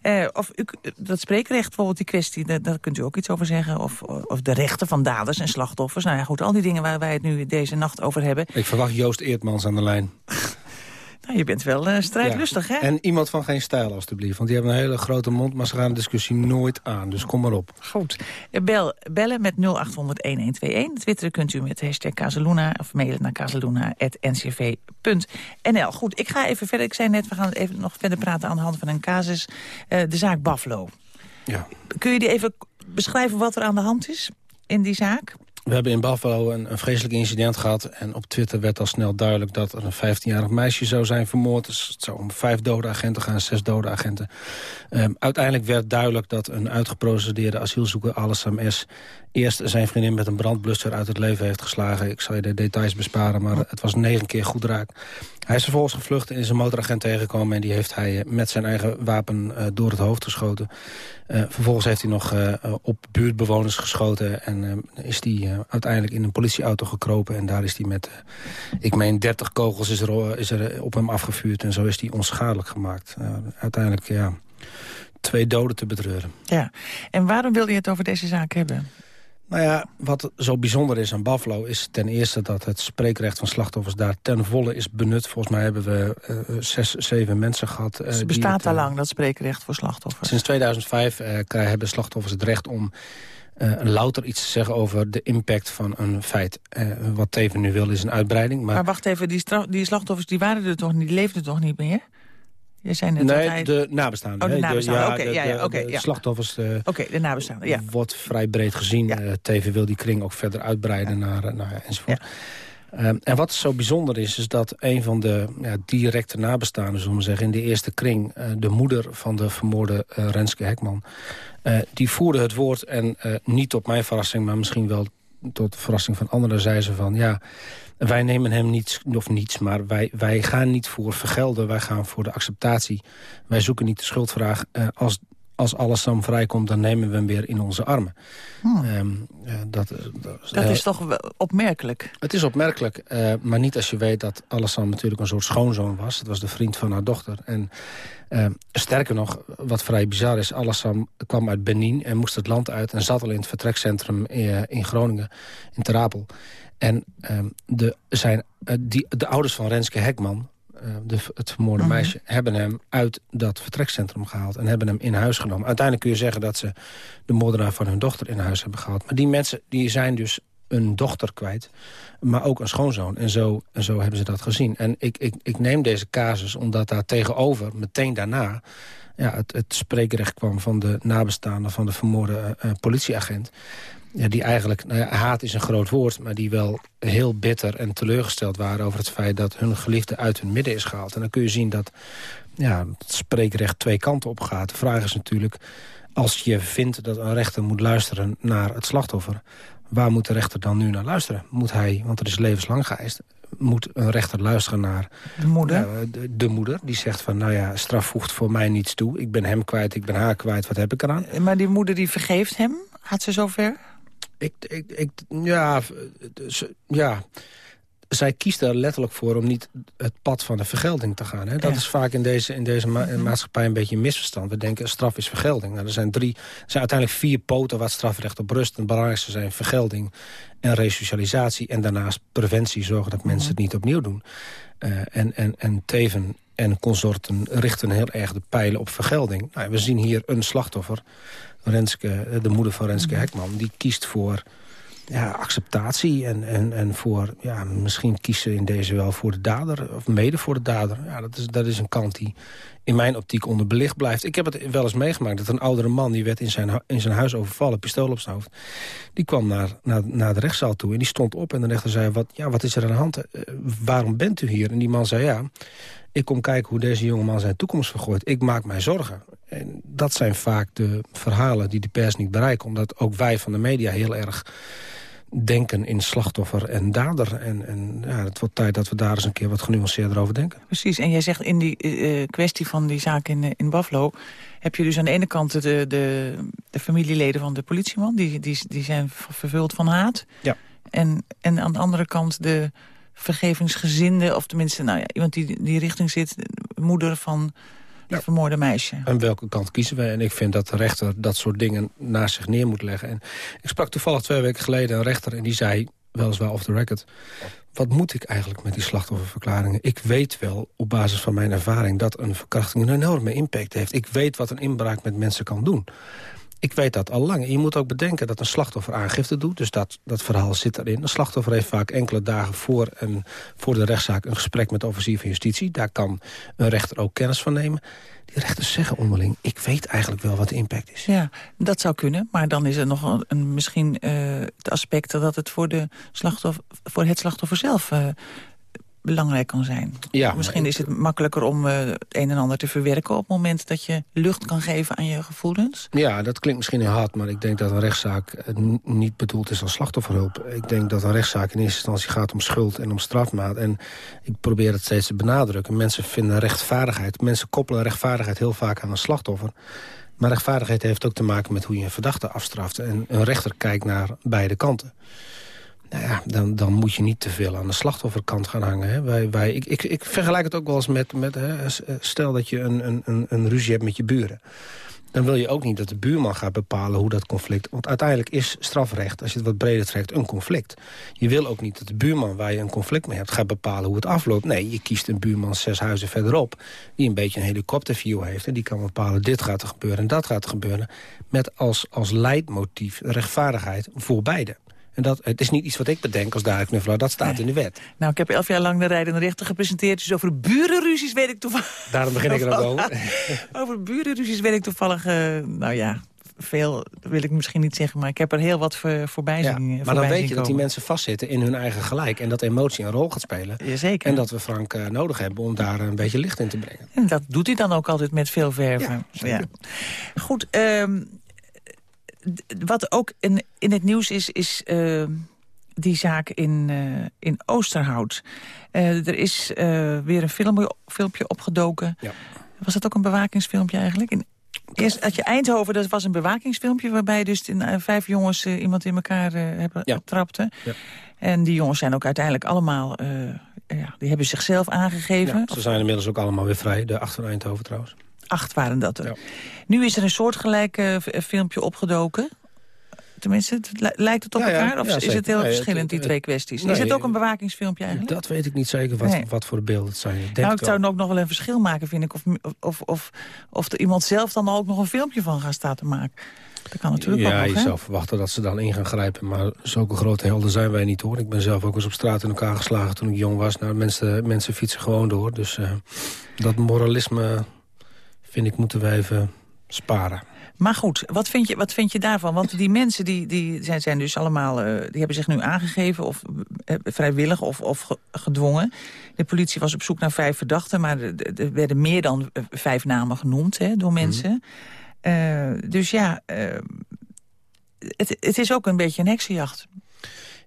Uh, of u, dat spreekrecht, bijvoorbeeld die kwestie, daar, daar, kunt u ook iets over zeggen. Of, of de rechten van daders en slachtoffers. Nou ja, goed, al die dingen waar wij het nu deze nacht over hebben. Ik verwacht Joost Eertmans aan de lijn. Nou, je bent wel uh, strijdlustig, ja. hè? En iemand van geen stijl, alstublieft. Want die hebben een hele grote mond, maar ze gaan de discussie nooit aan. Dus kom maar op. Goed. Bel, bellen met 0800-1121. Twitteren kunt u met hashtag Kazeluna of mailen naar kazeluna.ncv.nl. Goed, ik ga even verder. Ik zei net, we gaan even nog verder praten aan de hand van een casus. Uh, de zaak Buffalo. Ja. Kun je die even beschrijven wat er aan de hand is in die zaak? We hebben in Buffalo een, een vreselijk incident gehad. En op Twitter werd al snel duidelijk dat er een 15-jarig meisje zou zijn vermoord. Dus het zou om vijf dode agenten gaan, zes dode agenten. Um, uiteindelijk werd duidelijk dat een uitgeprocedeerde asielzoeker, Alassam S., eerst zijn vriendin met een brandblusser uit het leven heeft geslagen. Ik zal je de details besparen, maar het was negen keer goed raak. Hij is vervolgens gevlucht en is een motoragent tegengekomen... en die heeft hij met zijn eigen wapen uh, door het hoofd geschoten. Uh, vervolgens heeft hij nog op buurtbewoners geschoten... en is hij uiteindelijk in een politieauto gekropen... en daar is hij met, ik meen, 30 kogels is er, is er op hem afgevuurd... en zo is hij onschadelijk gemaakt. uiteindelijk, ja, twee doden te betreuren. Ja, en waarom wil je het over deze zaak hebben? Nou ja, wat zo bijzonder is aan Buffalo is ten eerste dat het spreekrecht van slachtoffers daar ten volle is benut. Volgens mij hebben we uh, zes, zeven mensen gehad. Uh, dus het bestaat al lang, dat spreekrecht voor slachtoffers? Sinds 2005 uh, hebben slachtoffers het recht om uh, louter iets te zeggen over de impact van een feit. Uh, wat Teven nu wil is een uitbreiding. Maar, maar wacht even, die, die slachtoffers die waren er toch niet, die leefden toch niet meer? Je zei net nee, hij... de nabestaanden. Oh, de nabestaanden. Oké, de, ja, ja, de, okay, de ja. slachtoffers uh, Oké, de nabestaanden, ja. wordt vrij breed gezien. Uh, TV wil die kring ook verder uitbreiden naar, naar enzovoort. Um, en wat zo bijzonder is, is dat een van de ja, directe nabestaanden, zullen we zeggen, in de eerste kring, uh, de moeder van de vermoorde uh, Renske Hekman, uh, die voerde het woord en niet tot mijn verrassing, maar misschien wel tot verrassing van anderen, zei ze van ja, wij nemen hem niets, of niets, maar wij, wij gaan niet voor vergelden. Wij gaan voor de acceptatie. Wij zoeken niet de schuldvraag. Als, als alles dan vrijkomt, dan nemen we hem weer in onze armen. Hmm. Um, uh, dat, dat, dat is toch opmerkelijk? Het is opmerkelijk, uh, maar niet als je weet dat Alassane natuurlijk een soort schoonzoon was. Het was de vriend van haar dochter. En sterker nog, wat vrij bizar is, Alassane kwam uit Benin en moest het land uit... en zat al in het vertrekcentrum in Groningen, in Terapel. En um, de, zijn, uh, die, de ouders van Renske Hekman, de, het vermoorde Mhm. meisje... hebben hem uit dat vertrekcentrum gehaald en hebben hem in huis genomen. Uiteindelijk kun je zeggen dat ze de moordenaar van hun dochter in huis hebben gehaald. Maar die mensen die zijn dus een dochter kwijt, maar ook een schoonzoon. En zo, en zo hebben ze dat gezien. En ik, ik, ik neem deze casus omdat daar tegenover, meteen daarna... Ja, het, het spreekrecht kwam van de nabestaanden van de vermoorde uh, politieagent... Ja, die eigenlijk, nou ja, haat is een groot woord... maar die wel heel bitter en teleurgesteld waren over het feit... dat hun geliefde uit hun midden is gehaald. En dan kun je zien dat ja, het spreekrecht twee kanten op gaat. De vraag is natuurlijk, als je vindt dat een rechter moet luisteren naar het slachtoffer... waar moet de rechter dan nu naar luisteren? Moet hij, want er is levenslang geëist... moet een rechter luisteren naar de moeder, de, moeder die zegt van... nou ja, straf voegt voor mij niets toe. Ik ben hem kwijt, ik ben haar kwijt, wat heb ik eraan? Maar die moeder die vergeeft hem? Gaat ze zover? Ik, ik, ik, ja, ja, zij kiest er letterlijk voor om niet het pad van de vergelding te gaan. Hè? Dat Ja. is vaak in deze, in deze ma maatschappij een beetje een misverstand. We denken straf is vergelding. Nou, er, zijn drie, er zijn uiteindelijk vier poten waar het strafrecht op rust. En het belangrijkste zijn vergelding en resocialisatie. En daarnaast preventie, zorgen dat mensen het niet opnieuw doen. Uh, en, en, en Teven en consorten richten heel erg de pijlen op vergelding. Nou, we zien hier een slachtoffer, Renske, de moeder van Renske Hekman... die kiest voor ja, acceptatie en, en, en voor, ja, misschien kiezen in deze wel voor de dader, of mede voor de dader. Ja, dat is, dat is een kant die in mijn optiek onderbelicht blijft. Ik heb het wel eens meegemaakt dat een oudere man... die werd in zijn, in zijn huis overvallen, pistool op zijn hoofd... die kwam naar, naar, naar de rechtszaal toe en die stond op... en de rechter zei, wat, ja, wat is er aan de hand? Uh, waarom bent u hier? En die man zei, ja, ik kom kijken hoe deze jongeman zijn toekomst vergooit. Ik maak mij zorgen. Dat zijn vaak de verhalen die de pers niet bereiken... omdat ook wij van de media heel erg denken in slachtoffer en dader. En, en ja, het wordt tijd dat we daar eens een keer wat genuanceerder over denken. Precies, en jij zegt in die uh, kwestie van die zaak in, uh, in Buffalo... heb je dus aan de ene kant de, de, de familieleden van de politieman... Die, die, die zijn vervuld van haat. Ja. En, en aan de andere kant de vergevingsgezinde... of tenminste nou ja, iemand die die richting zit... moeder van ja. vermoorde meisje. En welke kant kiezen we? En ik vind dat de rechter dat soort dingen naast zich neer moet leggen. En ik sprak toevallig twee weken geleden een rechter en die zei, weliswaar off the record... wat moet ik eigenlijk met die slachtofferverklaringen? Ik weet wel, op basis van mijn ervaring... dat een verkrachting een enorme impact heeft. Ik weet wat een inbraak met mensen kan doen. Ik weet dat al lang. je moet ook bedenken dat een slachtoffer aangifte doet. Dus dat, dat verhaal zit erin. Een slachtoffer heeft vaak enkele dagen voor, en, voor de rechtszaak... een gesprek met de officier van justitie. Daar kan een rechter ook kennis van nemen. Die rechters zeggen onderling, ik weet eigenlijk wel wat de impact is. Ja, dat zou kunnen. Maar dan is er nog een, misschien uh, het aspect... dat het voor, de slachtoffer, voor het slachtoffer zelf uh, belangrijk kan zijn. Ja, Misschien is het makkelijker om uh, het een en ander te verwerken... op het moment dat je lucht kan geven aan je gevoelens? Ja, dat klinkt misschien heel hard, maar ik denk dat een rechtszaak niet bedoeld is als slachtofferhulp. Ik denk dat een rechtszaak in eerste instantie gaat om schuld en om strafmaat. En ik probeer het steeds te benadrukken. Mensen vinden rechtvaardigheid. Mensen koppelen rechtvaardigheid heel vaak aan een slachtoffer. Maar rechtvaardigheid heeft ook te maken met hoe je een verdachte afstraft. En een rechter kijkt naar beide kanten. Nou ja, dan, dan moet je niet te veel aan de slachtofferkant gaan hangen. Hè. Wij, wij, ik, ik, ik vergelijk het ook wel eens met... met hè, stel dat je een, een, een ruzie hebt met je buren dan wil je ook niet dat de buurman gaat bepalen hoe dat conflict... want uiteindelijk is strafrecht, als je het wat breder trekt, een conflict. Je wil ook niet dat de buurman waar je een conflict mee hebt... gaat bepalen hoe het afloopt. Nee, je kiest een buurman zes huizen verderop... die een beetje een helikopterview heeft... en die kan bepalen dit gaat er gebeuren en dat gaat er gebeuren... met als, als leidmotief rechtvaardigheid voor beide. En dat, het is niet iets wat ik bedenk als knuffelaar, dat staat in de wet. Nou, ik heb elf jaar lang de rijdende rechter gepresenteerd... dus over burenruzies weet ik toevallig... Daarom begin ik er ook over. (laughs) over burenruzies weet ik toevallig, uh, nou ja, veel wil ik misschien niet zeggen... maar ik heb er heel wat voor, voorbij ja, zien Maar dan weet je dat die mensen vastzitten in hun eigen gelijk... en dat emotie een rol gaat spelen. Jazeker. En dat we Frank uh, nodig hebben om daar een beetje licht in te brengen. En dat doet hij dan ook altijd met veel verven. Ja, Goed, um, wat ook in, in het nieuws is, is uh, die zaak in, uh, in Oosterhout. Uh, er is weer een film, filmpje opgedoken. Ja. Was dat ook een bewakingsfilmpje eigenlijk? In, eerst had je Eindhoven, dat was een bewakingsfilmpje... waarbij dus in, vijf jongens iemand in elkaar hebben ja. trapte. Ja. En die jongens zijn ook uiteindelijk allemaal... ja, die hebben zichzelf aangegeven. Ze zijn inmiddels ook allemaal weer vrij, de acht van Eindhoven trouwens. Acht waren dat er. Nu is er een soortgelijk uh, filmpje opgedoken. Tenminste, het lijkt het op ja, elkaar? Of ja, is het heel verschillend, die twee kwesties? Nee, is het ook een bewakingsfilmpje eigenlijk? Dat weet ik niet zeker wat, nee. wat voor beelden het zijn. Denk nou, ik zou ook nog wel een verschil maken, vind ik. Of, of, of, of er iemand zelf dan ook nog een filmpje van gaat staan te maken. Dat kan natuurlijk ja, ook je zou verwachten dat ze dan in gaan grijpen. Maar zulke grote helden zijn wij niet, hoor. Ik ben zelf ook eens op straat in elkaar geslagen toen ik jong was. Nou, mensen, mensen fietsen gewoon door. Dus uh, dat moralisme vind ik moeten wij even sparen. Maar goed, wat vind je, wat vind je daarvan? Want die mensen die, die zijn, zijn dus allemaal, uh, die hebben zich nu aangegeven... of uh, vrijwillig of, of gedwongen. De politie was op zoek naar vijf verdachten... maar er, er werden meer dan vijf namen genoemd hè, door mensen. Mm -hmm. uh, dus ja, het, het is ook een beetje een heksenjacht.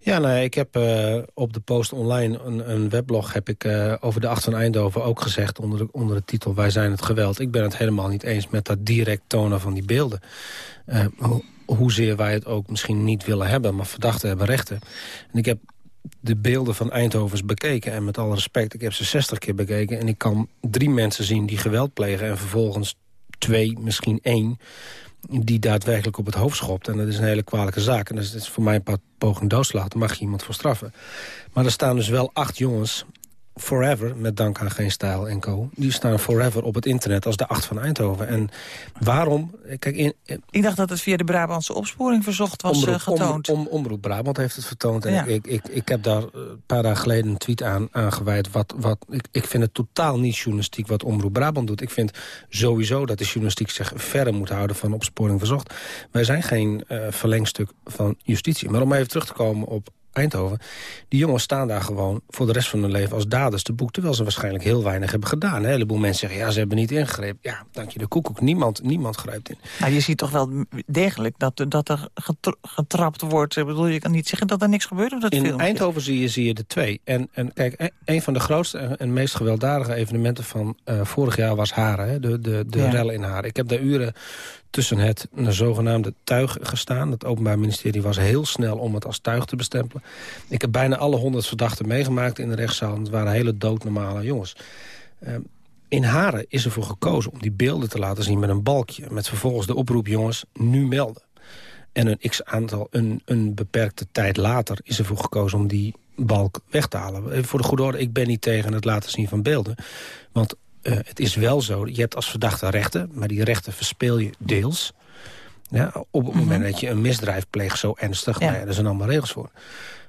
Ja, nou, ik heb uh, op de Post Online een, een weblog... heb ik uh, over de Acht van Eindhoven ook gezegd onder de, onder de titel... Wij zijn het geweld. Ik ben het helemaal niet eens met dat direct tonen van die beelden. Ho hoezeer wij het ook misschien niet willen hebben... maar verdachten hebben rechten. En ik heb de beelden van Eindhovens bekeken. En met alle respect, ik heb ze 60 keer bekeken... en ik kan drie mensen zien die geweld plegen... en vervolgens twee, misschien één die daadwerkelijk op het hoofd schopt. En dat is een hele kwalijke zaak. En dat is voor mij een poging doodslag. Daar mag je iemand voor straffen. Maar er staan dus wel acht jongens forever, met dank aan Geen Stijl en Co... die staan forever op het internet als de acht van Eindhoven. En waarom? Kijk, in, ik dacht dat het via de Brabantse opsporing verzocht was omroep, getoond. Om, om, Omroep Brabant heeft het vertoond. En ik, ik, ik heb daar een paar dagen geleden een tweet aan, aan gewijd. Wat, wat, ik, ik vind het totaal niet journalistiek wat Omroep Brabant doet. Ik vind sowieso dat de journalistiek zich verder moet houden van opsporing verzocht. Wij zijn geen uh, verlengstuk van justitie. Maar om even terug te komen op Eindhoven. Die jongens staan daar gewoon voor de rest van hun leven als daders te boek... terwijl ze waarschijnlijk heel weinig hebben gedaan. Een heleboel mensen zeggen, ja, ze hebben niet ingegrepen. Ja, dank je de koekoek. Niemand, niemand grijpt in. Maar je ziet toch wel degelijk dat, dat er getrapt wordt. Ik bedoel, je kan niet zeggen dat er niks gebeurt op dat In filmpje. Eindhoven zie je, zie je de twee. En, en kijk, e-, een van de grootste en meest gewelddadige evenementen van uh, vorig jaar was Haren. Hè? De, de, de ja. rellen in Haren. Ik heb daar uren tussen het zogenaamde tuig gestaan. Het Openbaar Ministerie was heel snel om het als tuig te bestempelen. Ik heb bijna alle honderd verdachten meegemaakt in de rechtszaal. Het waren hele doodnormale jongens. Uh, in Haren is ervoor gekozen om die beelden te laten zien met een balkje. Met vervolgens de oproep, jongens, nu melden. En een x-aantal, een, een beperkte tijd later is ervoor gekozen om die balk weg te halen. Even voor de goede orde, ik ben niet tegen het laten zien van beelden. Want uh, het is wel zo, je hebt als verdachte rechten... maar die rechten verspeel je deels. Ja, op het moment mm -hmm. dat je een misdrijf pleegt zo ernstig... Ja. Nou ja, er zijn allemaal regels voor.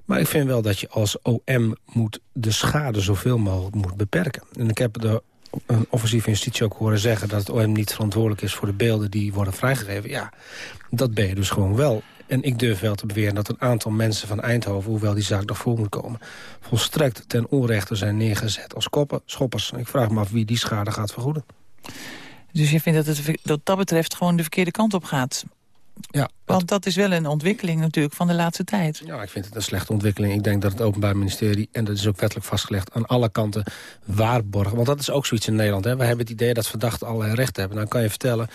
Maar ik vind wel dat je als OM moet de schade zoveel mogelijk moet beperken. En ik heb de een offensieve justitie ook horen zeggen... dat het OM niet verantwoordelijk is voor de beelden die worden vrijgegeven. Ja, dat ben je dus gewoon wel. En ik durf wel te beweren dat een aantal mensen van Eindhoven... hoewel die zaak nog voor moet komen... volstrekt ten onrechte zijn neergezet als koppen, schoppers. Ik vraag me af wie die schade gaat vergoeden. Dus je vindt dat het dat, dat betreft gewoon de verkeerde kant op gaat? Ja, Want dat is wel een ontwikkeling natuurlijk van de laatste tijd. Ja, ik vind het een slechte ontwikkeling. Ik denk dat het Openbaar Ministerie, en dat is ook wettelijk vastgelegd... aan alle kanten waarborgen. Want dat is ook zoiets in Nederland. Hè. We hebben het idee dat verdachten allerlei rechten hebben. Dan kan je vertellen,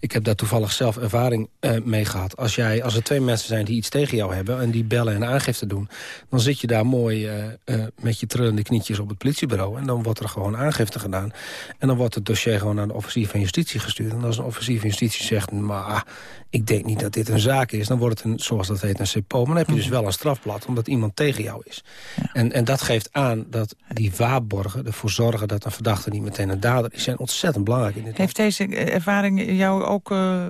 ik heb daar toevallig zelf ervaring uh, mee gehad. Als, jij, als er twee mensen zijn die iets tegen jou hebben... en die bellen en aangifte doen... dan zit je daar mooi uh, uh, met je trillende knietjes op het politiebureau... en dan wordt er gewoon aangifte gedaan. En dan wordt het dossier gewoon naar de officier van justitie gestuurd. En als een officier van justitie zegt... maar ik denk niet dat dit een zaak is, dan wordt het een, zoals dat heet, een CPO. Maar dan heb je dus wel een strafblad, omdat iemand tegen jou is. Ja. En, en dat geeft aan dat die waarborgen, ervoor zorgen dat een verdachte niet meteen een dader is, zijn ontzettend belangrijk. In dit Heeft deze ervaring jou ook uh,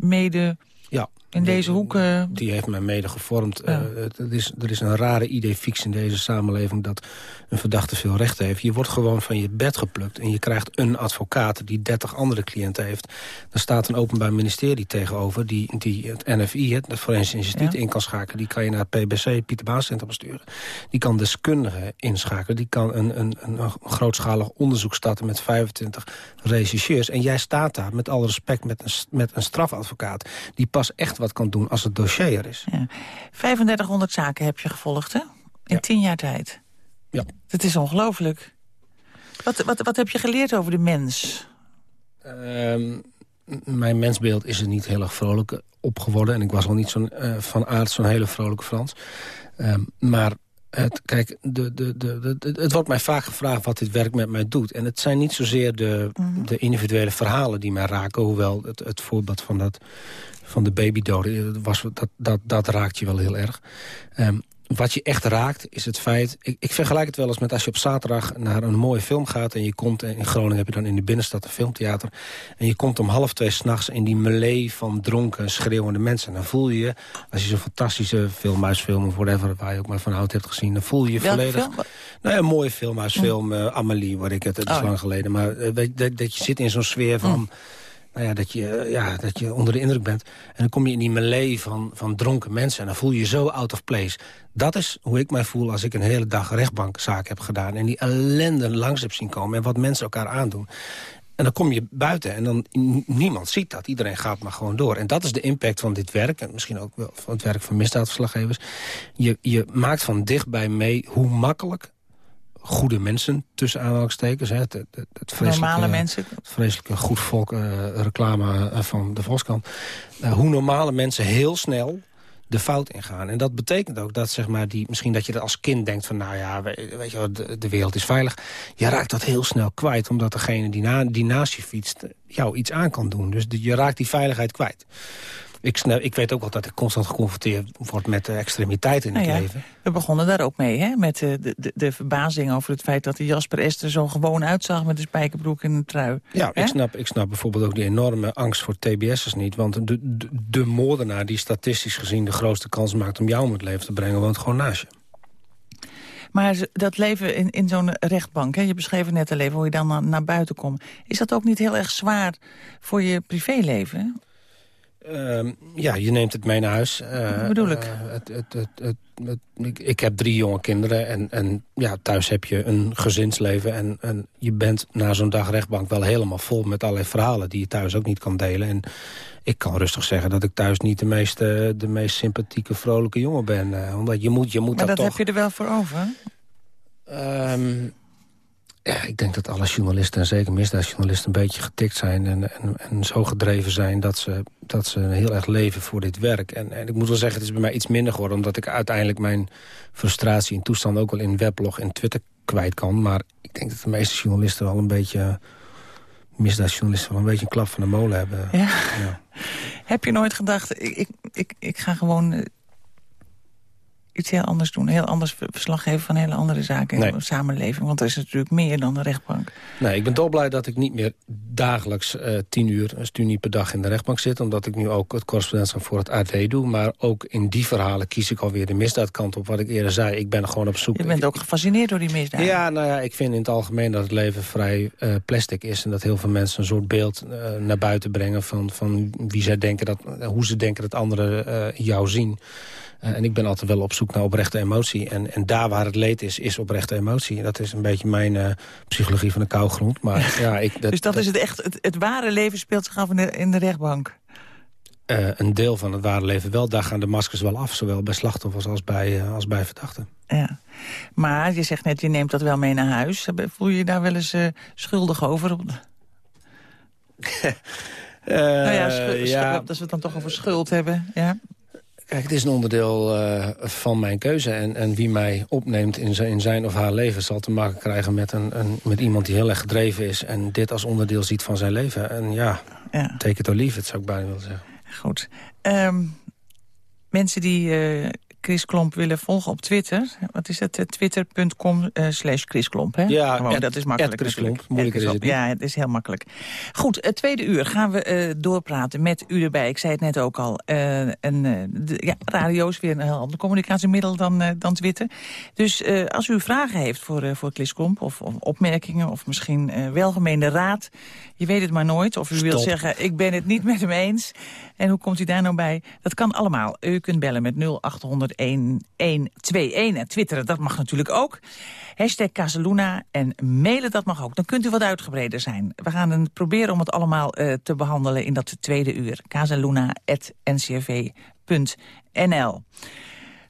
mede ja, in die, deze hoek... Uh... Die heeft mij mede gevormd. Ja. Uh, het, het is, er is een rare idee fix in deze samenleving... dat een verdachte veel rechten heeft. Je wordt gewoon van je bed geplukt. En je krijgt een advocaat die 30 andere cliënten heeft. Er staat een openbaar ministerie tegenover... die, die het NFI, het, Forensisch Instituut, ja. in kan schakelen. Die kan je naar het PBC, Pieter Baas Centrum besturen. Die kan deskundigen inschakelen. Die kan een, een, een, grootschalig onderzoek starten met 25 rechercheurs. En jij staat daar met alle respect met een, met een strafadvocaat... die pas echt wat kan doen als het dossier er is. Ja. 3500 zaken heb je gevolgd, hè? In ja. tien jaar tijd. Ja. Dat is ongelooflijk. Wat, wat, wat heb je geleerd over de mens? Um, mijn mensbeeld is er niet heel erg vrolijk op geworden. En ik was al niet zo'n uh, van aard zo'n hele vrolijke Frans. Um, maar het, kijk, de, de, de, het wordt mij vaak gevraagd wat dit werk met mij doet. En het zijn niet zozeer de, mm. de individuele verhalen die mij raken. Hoewel het, het voorbeeld van, dat, van de babydoden, was, dat, dat, dat raakt je wel heel erg. Um, wat je echt raakt, is het feit... Ik, ik, vergelijk het wel eens met als je op zaterdag naar een mooie film gaat... en je komt, in Groningen heb je dan in de binnenstad een filmtheater... en je komt om half twee s'nachts in die melee van dronken, schreeuwende mensen. Dan voel je als je zo'n fantastische filmhuisfilm... of whatever, waar je ook maar van oud hebt gezien... dan voel je je Welke volledig... Film? Nou ja, een mooie filmhuisfilm, uh, Amelie, waar ik het, het is Oh, lang geleden. Maar uh, dat, dat, dat je zit in zo'n sfeer van... Mm. Nou ja, dat je, ja, dat je onder de indruk bent. En dan kom je in die melee van, van dronken mensen. En dan voel je je zo out of place. Dat is hoe ik mij voel als ik een hele dag rechtbankzaak heb gedaan. En die ellende langs heb zien komen. En wat mensen elkaar aandoen. En dan kom je buiten en dan niemand ziet dat. Iedereen gaat maar gewoon door. En dat is de impact van dit werk. En misschien ook wel van het werk van misdaadverslaggevers. Je, je maakt van dichtbij mee hoe makkelijk goede mensen, tussen aanhalingstekens. Hè, het, het, het normale mensen. Het vreselijke goed volk uh, reclame uh, van de Volkskrant. Uh, hoe normale mensen heel snel de fout ingaan. En dat betekent ook dat, zeg maar, die, misschien dat je er als kind denkt van... nou ja, weet je wel, de, de wereld is veilig. Je raakt dat heel snel kwijt, omdat degene die, na, die naast je fietst... jou iets aan kan doen. Dus de, je raakt die veiligheid kwijt. Ik, snap, ik weet ook wel dat ik constant geconfronteerd word met de extremiteiten in Nou het ja, leven. we begonnen daar ook mee, hè? Met eh, de, de, de verbazing over het feit dat de Jasper Esther zo gewoon uitzag... met een spijkerbroek en een trui. Ja, ik snap, ik snap bijvoorbeeld ook die enorme angst voor TBS'ers niet. Want de, de, de moordenaar die statistisch gezien de grootste kans maakt... om jou om het leven te brengen, woont gewoon naast je. Maar dat leven in, in zo'n rechtbank, hè, je beschreef het net al even... hoe je dan naar, naar buiten komt. Is dat ook niet heel erg zwaar voor je privéleven? Ehm, ja, je neemt het mee naar huis. Eh, Wat bedoel ik? eh, het, het, het, ik, ik heb drie jonge kinderen en, en ja, thuis heb je een gezinsleven. En, en je bent na zo'n dag rechtbank wel helemaal vol met allerlei verhalen... die je thuis ook niet kan delen. En ik kan rustig zeggen dat ik thuis niet de meest, de meest sympathieke, vrolijke jongen ben. eh, omdat je moet, je moet Maar dat toch... heb je er wel voor over? Ehm, ja, ik denk dat alle journalisten, en zeker misdaadjournalisten... een beetje getikt zijn en, en, en zo gedreven zijn... Dat ze, dat ze heel erg leven voor dit werk. En, en ik moet wel zeggen, het is bij mij iets minder geworden... omdat ik uiteindelijk mijn frustratie en toestand... ook wel in weblog en Twitter kwijt kan. Maar ik denk dat de meeste journalisten wel een beetje... misdaadjournalisten wel een beetje een klap van de molen hebben. Ja. Ja. Heb je nooit gedacht, ik, ik, ik, ik ga gewoon eh, iets heel anders doen. Heel anders ver- verslag geven van hele andere zaken in de samenleving. Want er is natuurlijk meer dan de rechtbank. Nee, ik ben dolblij dat ik niet meer dagelijks eh, tien uur, een studie per dag in de rechtbank zit. Omdat ik nu ook het correspondentschap voor het AD doe. Maar ook in die verhalen kies ik alweer de misdaadkant op. Wat ik eerder zei, ik ben gewoon op zoek. Je bent ook gefascineerd door die misdaad. Ja, nou ja, ik vind in het algemeen dat het leven vrij eh, plastic is. En dat heel veel mensen een soort beeld eh, naar buiten brengen... van, van wie zij denken dat, hoe ze denken dat anderen jou zien. Eh, en ik ben altijd wel op zoek naar oprechte emotie. En, en daar waar het leed is, is oprechte emotie. Dat is een beetje mijn eh, psychologie van de kougrond. Maar (laughs) ja, ik, dat, dus dat, is het echt, het, het ware leven speelt zich af in de, in de rechtbank. eh, een deel van het ware leven wel. Daar gaan de maskers wel af, zowel bij slachtoffers als bij, als bij verdachten. Ja. Maar je zegt net, je neemt dat wel mee naar huis. Voel je je daar wel eens schuldig over? (laughs) nou ja, schu- als we het dan toch over schuld hebben. Ja. Kijk, het is een onderdeel eh, van mijn keuze. En, en wie mij opneemt in zijn, in zijn of haar leven... zal te maken krijgen met, een, een, met iemand die heel erg gedreven is... en dit als onderdeel ziet van zijn leven. En ja, ja. take it or leave it, zou ik bijna willen zeggen. Goed. Ehm, mensen die eh, Chris Klomp willen volgen op Twitter. Wat is het? Eh, Twitter.com eh, slash Chris Klomp, hè? Ja, Gewoon, at- dat is makkelijk Chris. Klomp. Moeilijker is het Klomp. Ja, het is heel makkelijk. Goed, het tweede uur gaan we eh, doorpraten met u erbij. Ik zei het net ook al. eh, en, de, ja, radio is weer een heel ander communicatiemiddel dan, dan Twitter. Dus als u vragen heeft voor, voor Chris Klomp... Of, of opmerkingen of misschien welgemeende raad... je weet het maar nooit. Of u wilt zeggen, ik ben het niet met hem eens... En hoe komt u daar nou bij? Dat kan allemaal. U kunt bellen met 0800 1121. En twitteren, dat mag natuurlijk ook. Hashtag Casaluna en mailen, dat mag ook. Dan kunt u wat uitgebreider zijn. We gaan proberen om het allemaal eh, te behandelen in dat tweede uur. casaluna.ncrv.nl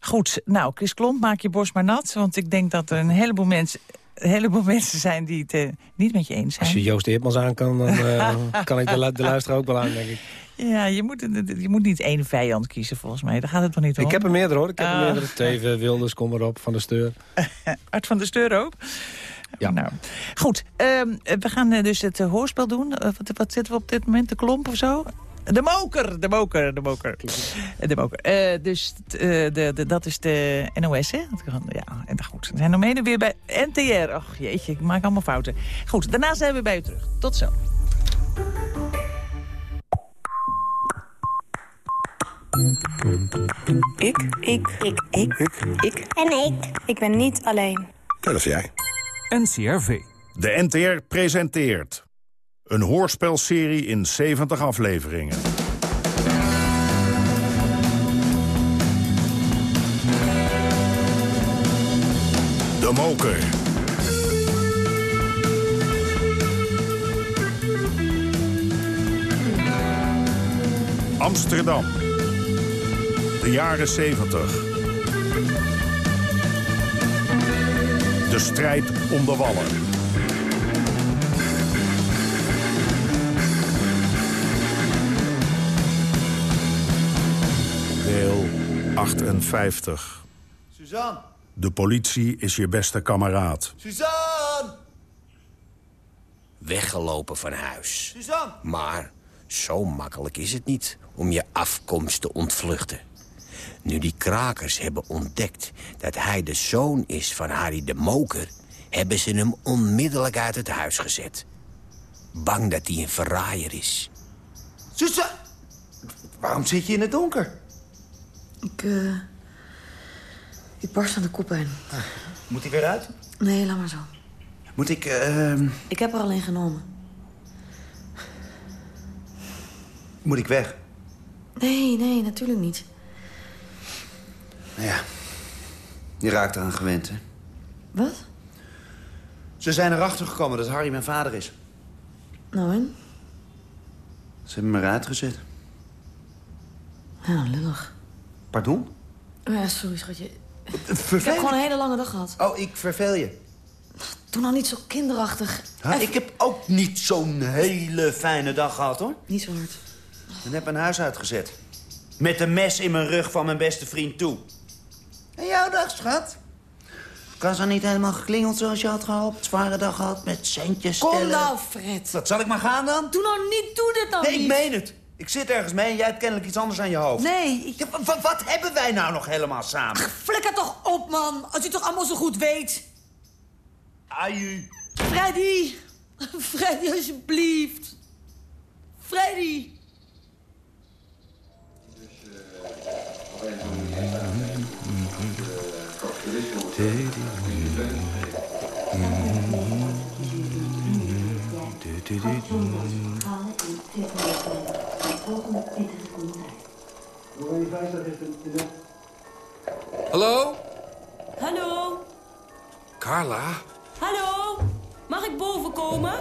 Goed, nou, Chris Klomp, maak je borst maar nat. Want ik denk dat er een heleboel mensen, een heleboel (laughs) mensen zijn die het eh, niet met je eens zijn. Als je Joost Eertmans aan kan, dan eh, (laughs) kan ik de, de luisteraar ook wel aan, denk ik. Ja, je moet, je moet niet één vijand kiezen volgens mij. Daar gaat het toch niet om? Ik heb er meerdere, hoor. Ik heb er Ah. meerdere. Teven, (laughs) Wilders, kom erop, Van der Steur. Art van de Steur ook? Ja. Nou, goed. ehm, we gaan eh, dus het hoorspel doen. Wat, wat zitten we op dit moment? De klomp of zo? De moker, de moker, de moker. De moker. Dus de, de, dat is de NOS, hè? Ja, en goed. We zijn nog mede weer bij NTR. Och jeetje, ik maak allemaal fouten. Goed, daarna zijn we bij u terug. Tot zo. Ik. Ik. Ik. Ik. Ik. En ik. Ik ben niet alleen. Dat is jij. NCRV. De NTR presenteert een hoorspelserie in 70 afleveringen. De Moker. Amsterdam. De jaren 70. De strijd om de wallen. Deel 58. Suzanne! De politie is je beste kameraad. Suzanne! Weggelopen van huis. Suzanne! Maar Zo makkelijk is het niet om je afkomst te ontvluchten. Nu die krakers hebben ontdekt dat hij de zoon is van Harry de Moker... hebben ze hem onmiddellijk uit het huis gezet. Bang dat hij een verraaier is. Suze, waarom zit je in het donker? Ik, eh... ik barst aan de kop heen. Moet hij weer uit? Nee, laat maar zo. Moet ik, eh... Ik heb er alleen genomen. Moet ik weg? Nee, nee, natuurlijk niet. Nou ja, je raakt eraan gewend, hè? Wat? Ze zijn erachter gekomen dat Harry mijn vader is. Nou en? Ze hebben me eruit gezet. Ja, lullig. Pardon? Oh ja, sorry, schatje. Ik heb gewoon een hele lange dag gehad. Oh, ik verveel je. Doe nou niet zo kinderachtig. Ik heb ook niet zo'n hele fijne dag gehad, hoor. Niet zo hard. En heb mijn huis uitgezet. Met een mes in mijn rug van mijn beste vriend toe. En jouw dag, schat? Kan zo niet helemaal geklingeld zoals je had gehoopt? Zware dag gehad met centjes Kom nou, Fred. Wat, zal ik maar gaan dan? Doe nou niet, doe dit nou Nee, niet. ik meen het. Ik zit ergens mee en jij hebt kennelijk iets anders aan je hoofd. Nee, ik... Ja, wat hebben wij nou nog helemaal samen? Flikker toch op, man. Als je toch allemaal zo goed weet. Aju. Freddy. (laughs) Freddy, alsjeblieft. Freddy. Hallo? Hallo? Carla? Hallo? Mag ik boven komen?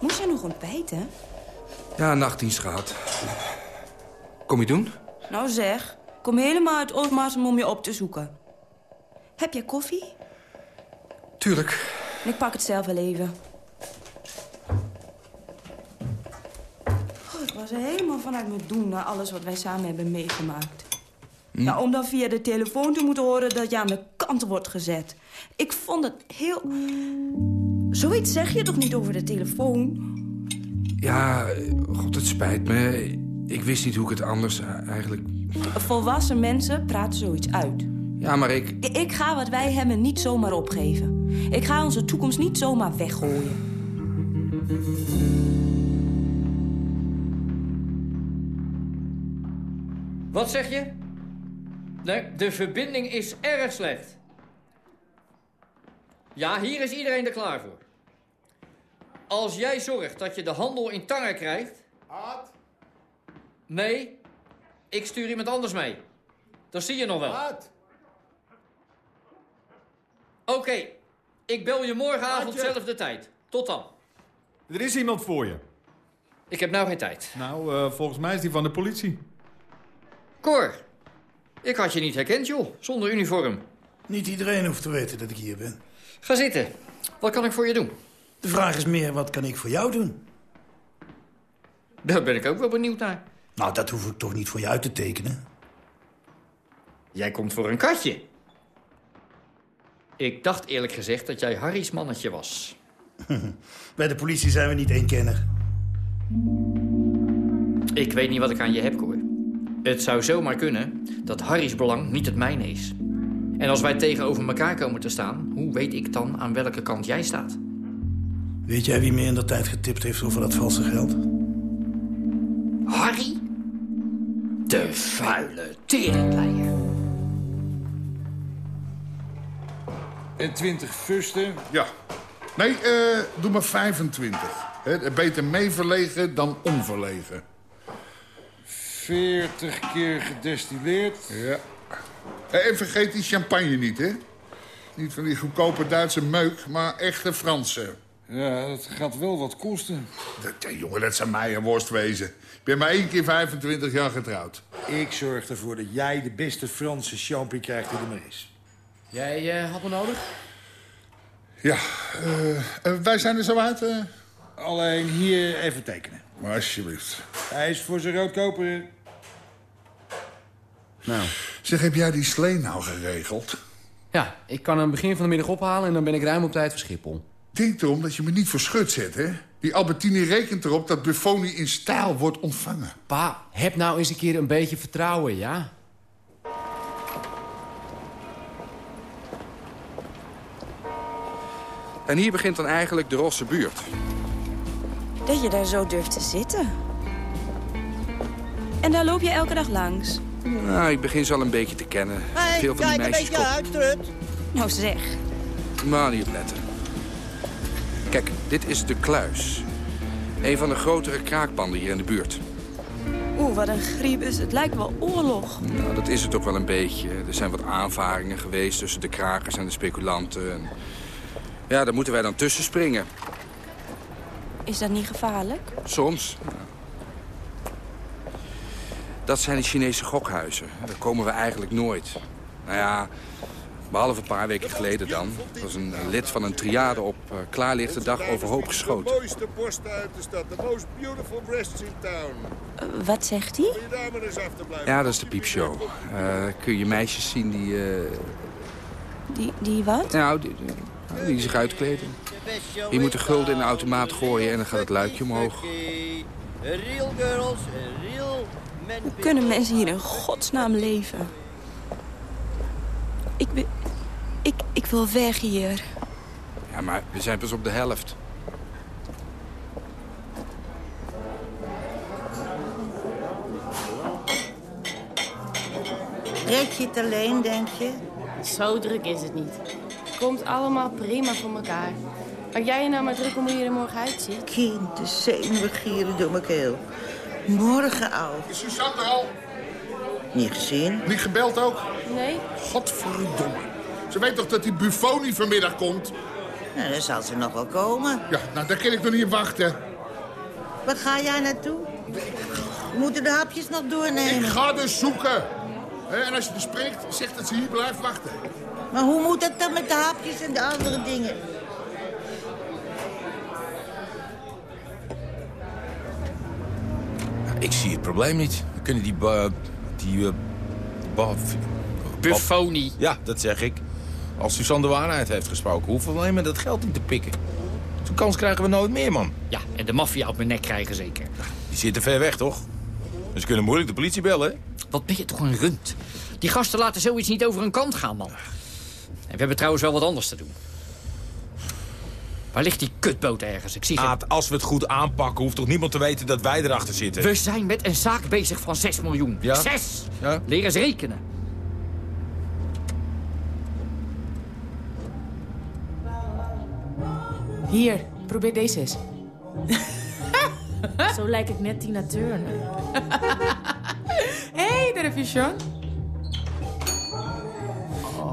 Moest jij nog ontbijten? Ja, nachtdienst gehad. Kom je doen? Nou zeg, kom helemaal uit Oostmarsum om je op te zoeken. Heb jij koffie? Tuurlijk. Ik pak het zelf wel even. Oh, ik was helemaal vanuit mijn doen na alles wat wij samen hebben meegemaakt. Ja, om dan via de telefoon te moeten horen dat je aan de kant wordt gezet. Ik vond het heel... Zoiets zeg je toch niet over de telefoon? Ja, god, het spijt me. Ik wist niet hoe ik het anders eigenlijk... Volwassen mensen praten zoiets uit. Ja, maar ik... Ik, ik ga wat wij hebben niet zomaar opgeven. Ik ga onze toekomst niet zomaar weggooien. Wat zeg je? Nee, de verbinding is erg slecht. Ja, hier is iedereen er klaar voor. Als jij zorgt dat je de handel in Tanger krijgt... Ad, Nee, ik stuur iemand anders mee. Dat zie je nog wel. Ad. Oké, ik bel je morgenavond Adje. zelfde tijd. Tot dan. Er is iemand voor je. Ik heb nou geen tijd. Nou, eh, volgens mij is die van de politie. Cor, ik had je niet herkend, joh, zonder uniform. Niet iedereen hoeft te weten dat ik hier ben. Ga zitten. Wat kan ik voor je doen? De vraag is meer, wat kan ik voor jou doen? Daar ben ik ook wel benieuwd naar. Nou, dat hoef ik toch niet voor je uit te tekenen? Jij komt voor een katje. Ik dacht eerlijk gezegd dat jij Harry's mannetje was. (laughs) Bij de politie zijn we niet één kenner. Ik weet niet wat ik aan je heb, Cor. Het zou zomaar kunnen dat Harry's belang niet het mijne is. En als wij tegenover elkaar komen te staan... hoe weet ik dan aan welke kant jij staat? Weet jij wie me in de tijd getipt heeft over dat valse geld? Harry? De vuile teringleier. En 20 fusten. Ja. Nee, eh, doe maar 25. Hè, beter meeverlegen dan onverlegen. 40 keer gedestilleerd. Ja. Eh, En vergeet die champagne niet, hè? Niet van die goedkope Duitse meuk, maar echte Franse. Ja, dat gaat wel wat kosten. Dat, ja, jongen, dat zou mij een worst wezen. Ik ben maar één keer 25 jaar getrouwd. Ik zorg ervoor dat jij de beste Franse champagne krijgt die er maar is. Jij eh, had me nodig? Ja, eh, wij zijn er zo uit. eh. Alleen hier even tekenen. Maar alsjeblieft. Hij is voor zijn roodkoper. Nou. Zeg, heb jij die slee nou geregeld? Ja, ik kan hem begin van de middag ophalen en dan ben ik ruim op tijd voor Schiphol. denk erom dat je me niet voor schut zet, hè? Die Albertini rekent erop dat Buffoni in stijl wordt ontvangen. Pa, heb nou eens een keer een beetje vertrouwen, ja? En hier begint dan eigenlijk de Rosse buurt. Dat je daar zo durft te zitten. En daar loop je elke dag langs. Nou, ik begin ze al een beetje te kennen. Hey, Veel van die kijk een meisjes beetje uit. Nou zeg. Maar niet op letten. Kijk, dit is de Kluis. Een van de grotere kraakpanden hier in de buurt. Oeh, wat een griebus. Het lijkt wel oorlog. Nou, dat is het ook wel een beetje. Er zijn wat aanvaringen geweest tussen de krakers en de speculanten. En... Ja, daar moeten wij dan tussen springen. Is dat niet gevaarlijk? Soms. Dat zijn de Chinese gokhuizen. Daar komen we eigenlijk nooit. Nou ja, behalve een paar weken geleden dan. Er was een eh, lid van een triade op uh, klaarlichte dag overhoop geschoten. De mooiste borsten uit de stad. The most beautiful breasts in town. Uh, wat zegt hij? Ja, dat is de piepshow. Uh, kun je meisjes zien die... Die, die wat? Nou, die, die, die zich uitkleden. Je moet de gulden in de automaat gooien en dan gaat het luikje omhoog. Real girls, real. Hoe kunnen mensen hier in godsnaam leven? Ik, ben, ik, ik wil weg hier. Ja, maar we zijn pas op de helft. Red je het alleen, denk je? Zo druk is het niet. Komt allemaal prima voor elkaar. Maak jij je nou maar druk om hoe je er morgen uitziet? Kind, de zenuwen gieren door mijn keel. Morgen al. Is Suzanne er al? Niet gezien. Niet gebeld ook? Nee. Godverdomme. Ze weet toch dat die Buffoni vanmiddag komt? Nou, dan zal ze nog wel komen. Ja, nou, daar kan ik nog niet op wachten. Waar ga jij naartoe? We moeten de hapjes nog doornemen. Ik ga dus zoeken. Hè, En als je er spreekt, zeg dat ze hier blijft wachten. Maar hoe moet dat dan met de hapjes en de andere dingen? Ik zie het probleem niet. We kunnen die... ba- die uh, ba- Buffoni. Ja, dat zeg ik. Als Suzanne de waarheid heeft gesproken, hoeven we alleen maar dat geld niet te pikken. Zo'n kans krijgen we nooit meer, man. Ja, en de maffia op mijn nek krijgen zeker. Die zitten ver weg, toch? Dus ze kunnen moeilijk de politie bellen, hè? Wat ben je toch een rund. Die gasten laten zoiets niet over een kant gaan, man. En we hebben trouwens wel wat anders te doen. Waar ligt die kutboot ergens? Ik zie geen... Aad, als we het goed aanpakken, hoeft toch niemand te weten dat wij erachter zitten? We zijn met een zaak bezig van 6 miljoen. Ja? Zes! Ja? Leer eens rekenen. Hier, probeer deze eens. (laughs) Zo lijk ik net Tina Turner. Hé, (laughs) hey, daar heb je Sean.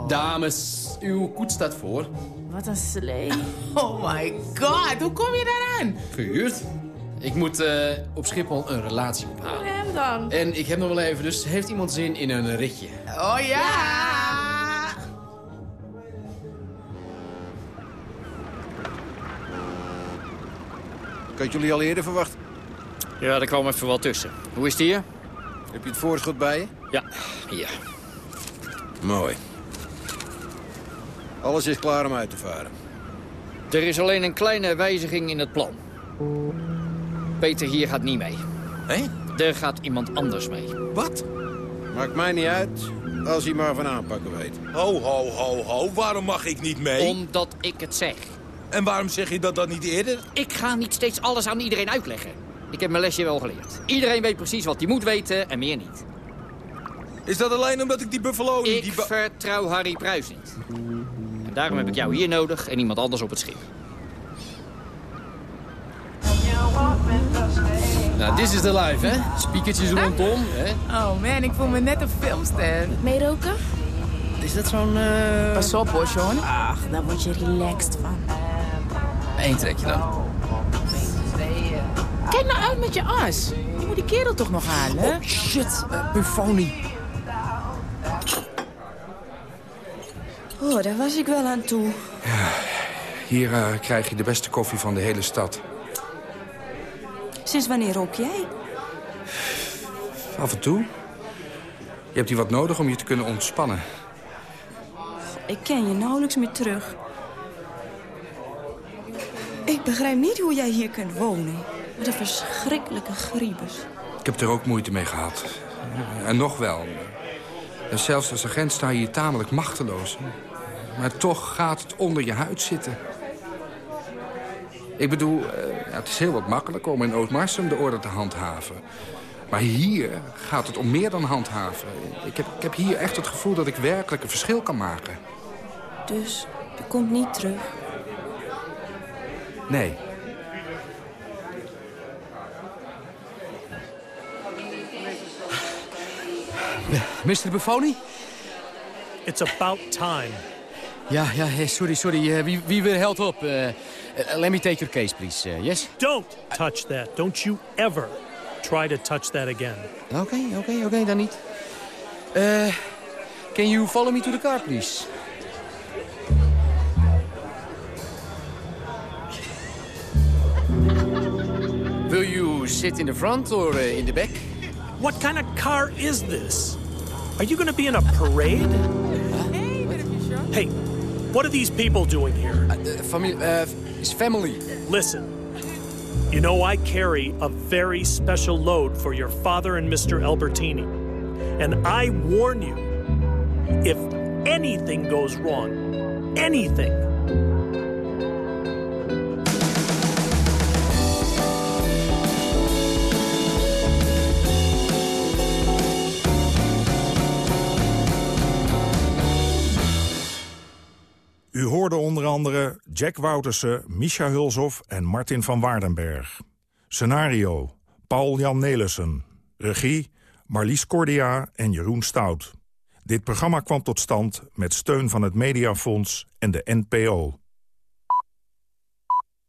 Dames, uw koets staat voor. Wat een slee. (laughs) Oh my god, hoe kom je daaraan? Gehuurd. Ik moet eh, op Schiphol een relatie ophalen. Hem dan. En ik heb nog wel even, dus heeft iemand zin in een ritje? Oh ja! Ik had jullie al eerder verwacht. Ja, daar kwam even wat tussen. Hoe is het hier? Heb je het voorschot bij je? Ja, hier. Mooi. Alles is klaar om uit te varen. Er is alleen een kleine wijziging in het plan. Peter hier gaat niet mee. Hé? Er gaat iemand anders mee. Wat? Maakt mij niet uit, als hij maar van aanpakken weet. Ho, ho, ho, ho. Waarom mag ik niet mee? Omdat ik het zeg. En waarom zeg je dat dan niet eerder? Ik ga niet steeds alles aan iedereen uitleggen. Ik heb mijn lesje wel geleerd. Iedereen weet precies wat hij moet weten en meer niet. Is dat alleen omdat ik die Buffalo niet... Ik die vertrouw Harry Pruis niet. En daarom heb ik jou hier nodig en iemand anders op het schip. Nou, dit is de live, hè? Spiekertjes rondom, hè? Oh man, ik voel me net een filmster. Meeroken? Is dat zo'n... eh Pas op hoor, Sean. Ach, daar word je relaxed van. Eén trekje dan. Kijk nou uit met je as. Je moet die kerel toch nog halen? Oh, shit. Uh, Buffoni. Oh, daar was ik wel aan toe. Hier eh, krijg je de beste koffie van de hele stad. Sinds wanneer rook jij? Af en toe. Je hebt hier wat nodig om je te kunnen ontspannen. Ik ken je nauwelijks meer terug. Ik begrijp niet hoe jij hier kunt wonen. Wat een verschrikkelijke griebus. Ik heb er ook moeite mee gehad. En nog wel. En zelfs als agent sta je hier tamelijk machteloos. Maar toch gaat het onder je huid zitten. Ik bedoel, eh, het is heel wat makkelijker om in Oostmarsum de orde te handhaven. Maar hier gaat het om meer dan handhaven. Ik heb, ik heb hier echt het gevoel dat ik werkelijk een verschil kan maken. Dus je komt niet terug. Nee. Mr. Buffoni? It's about time. Ja, ja, eh, sorry, sorry. Uh, we, we will help up. Uh, let me take your case, please. yes? Don't touch that. Don't you ever try to touch that again. Oké, okay, oké, okay, oké, okay, dan niet. can you follow me to the car, please? Will you sit in the front or in the back? What kind of car is this? Are you going to be in a parade? Hey, what are these people doing here? Uh, family, uh, it's family. Listen, you know I carry a very special load for your father and Mr. Albertini. And I warn you, if anything goes wrong, anything, onder andere Jack Woutersen, Misha Hulshoff en Martin van Waardenberg. Scenario, Paul-Jan Nelissen. Regie, Marlies Cordia en Jeroen Stout. Dit programma kwam tot stand met steun van het Mediafonds en de NPO.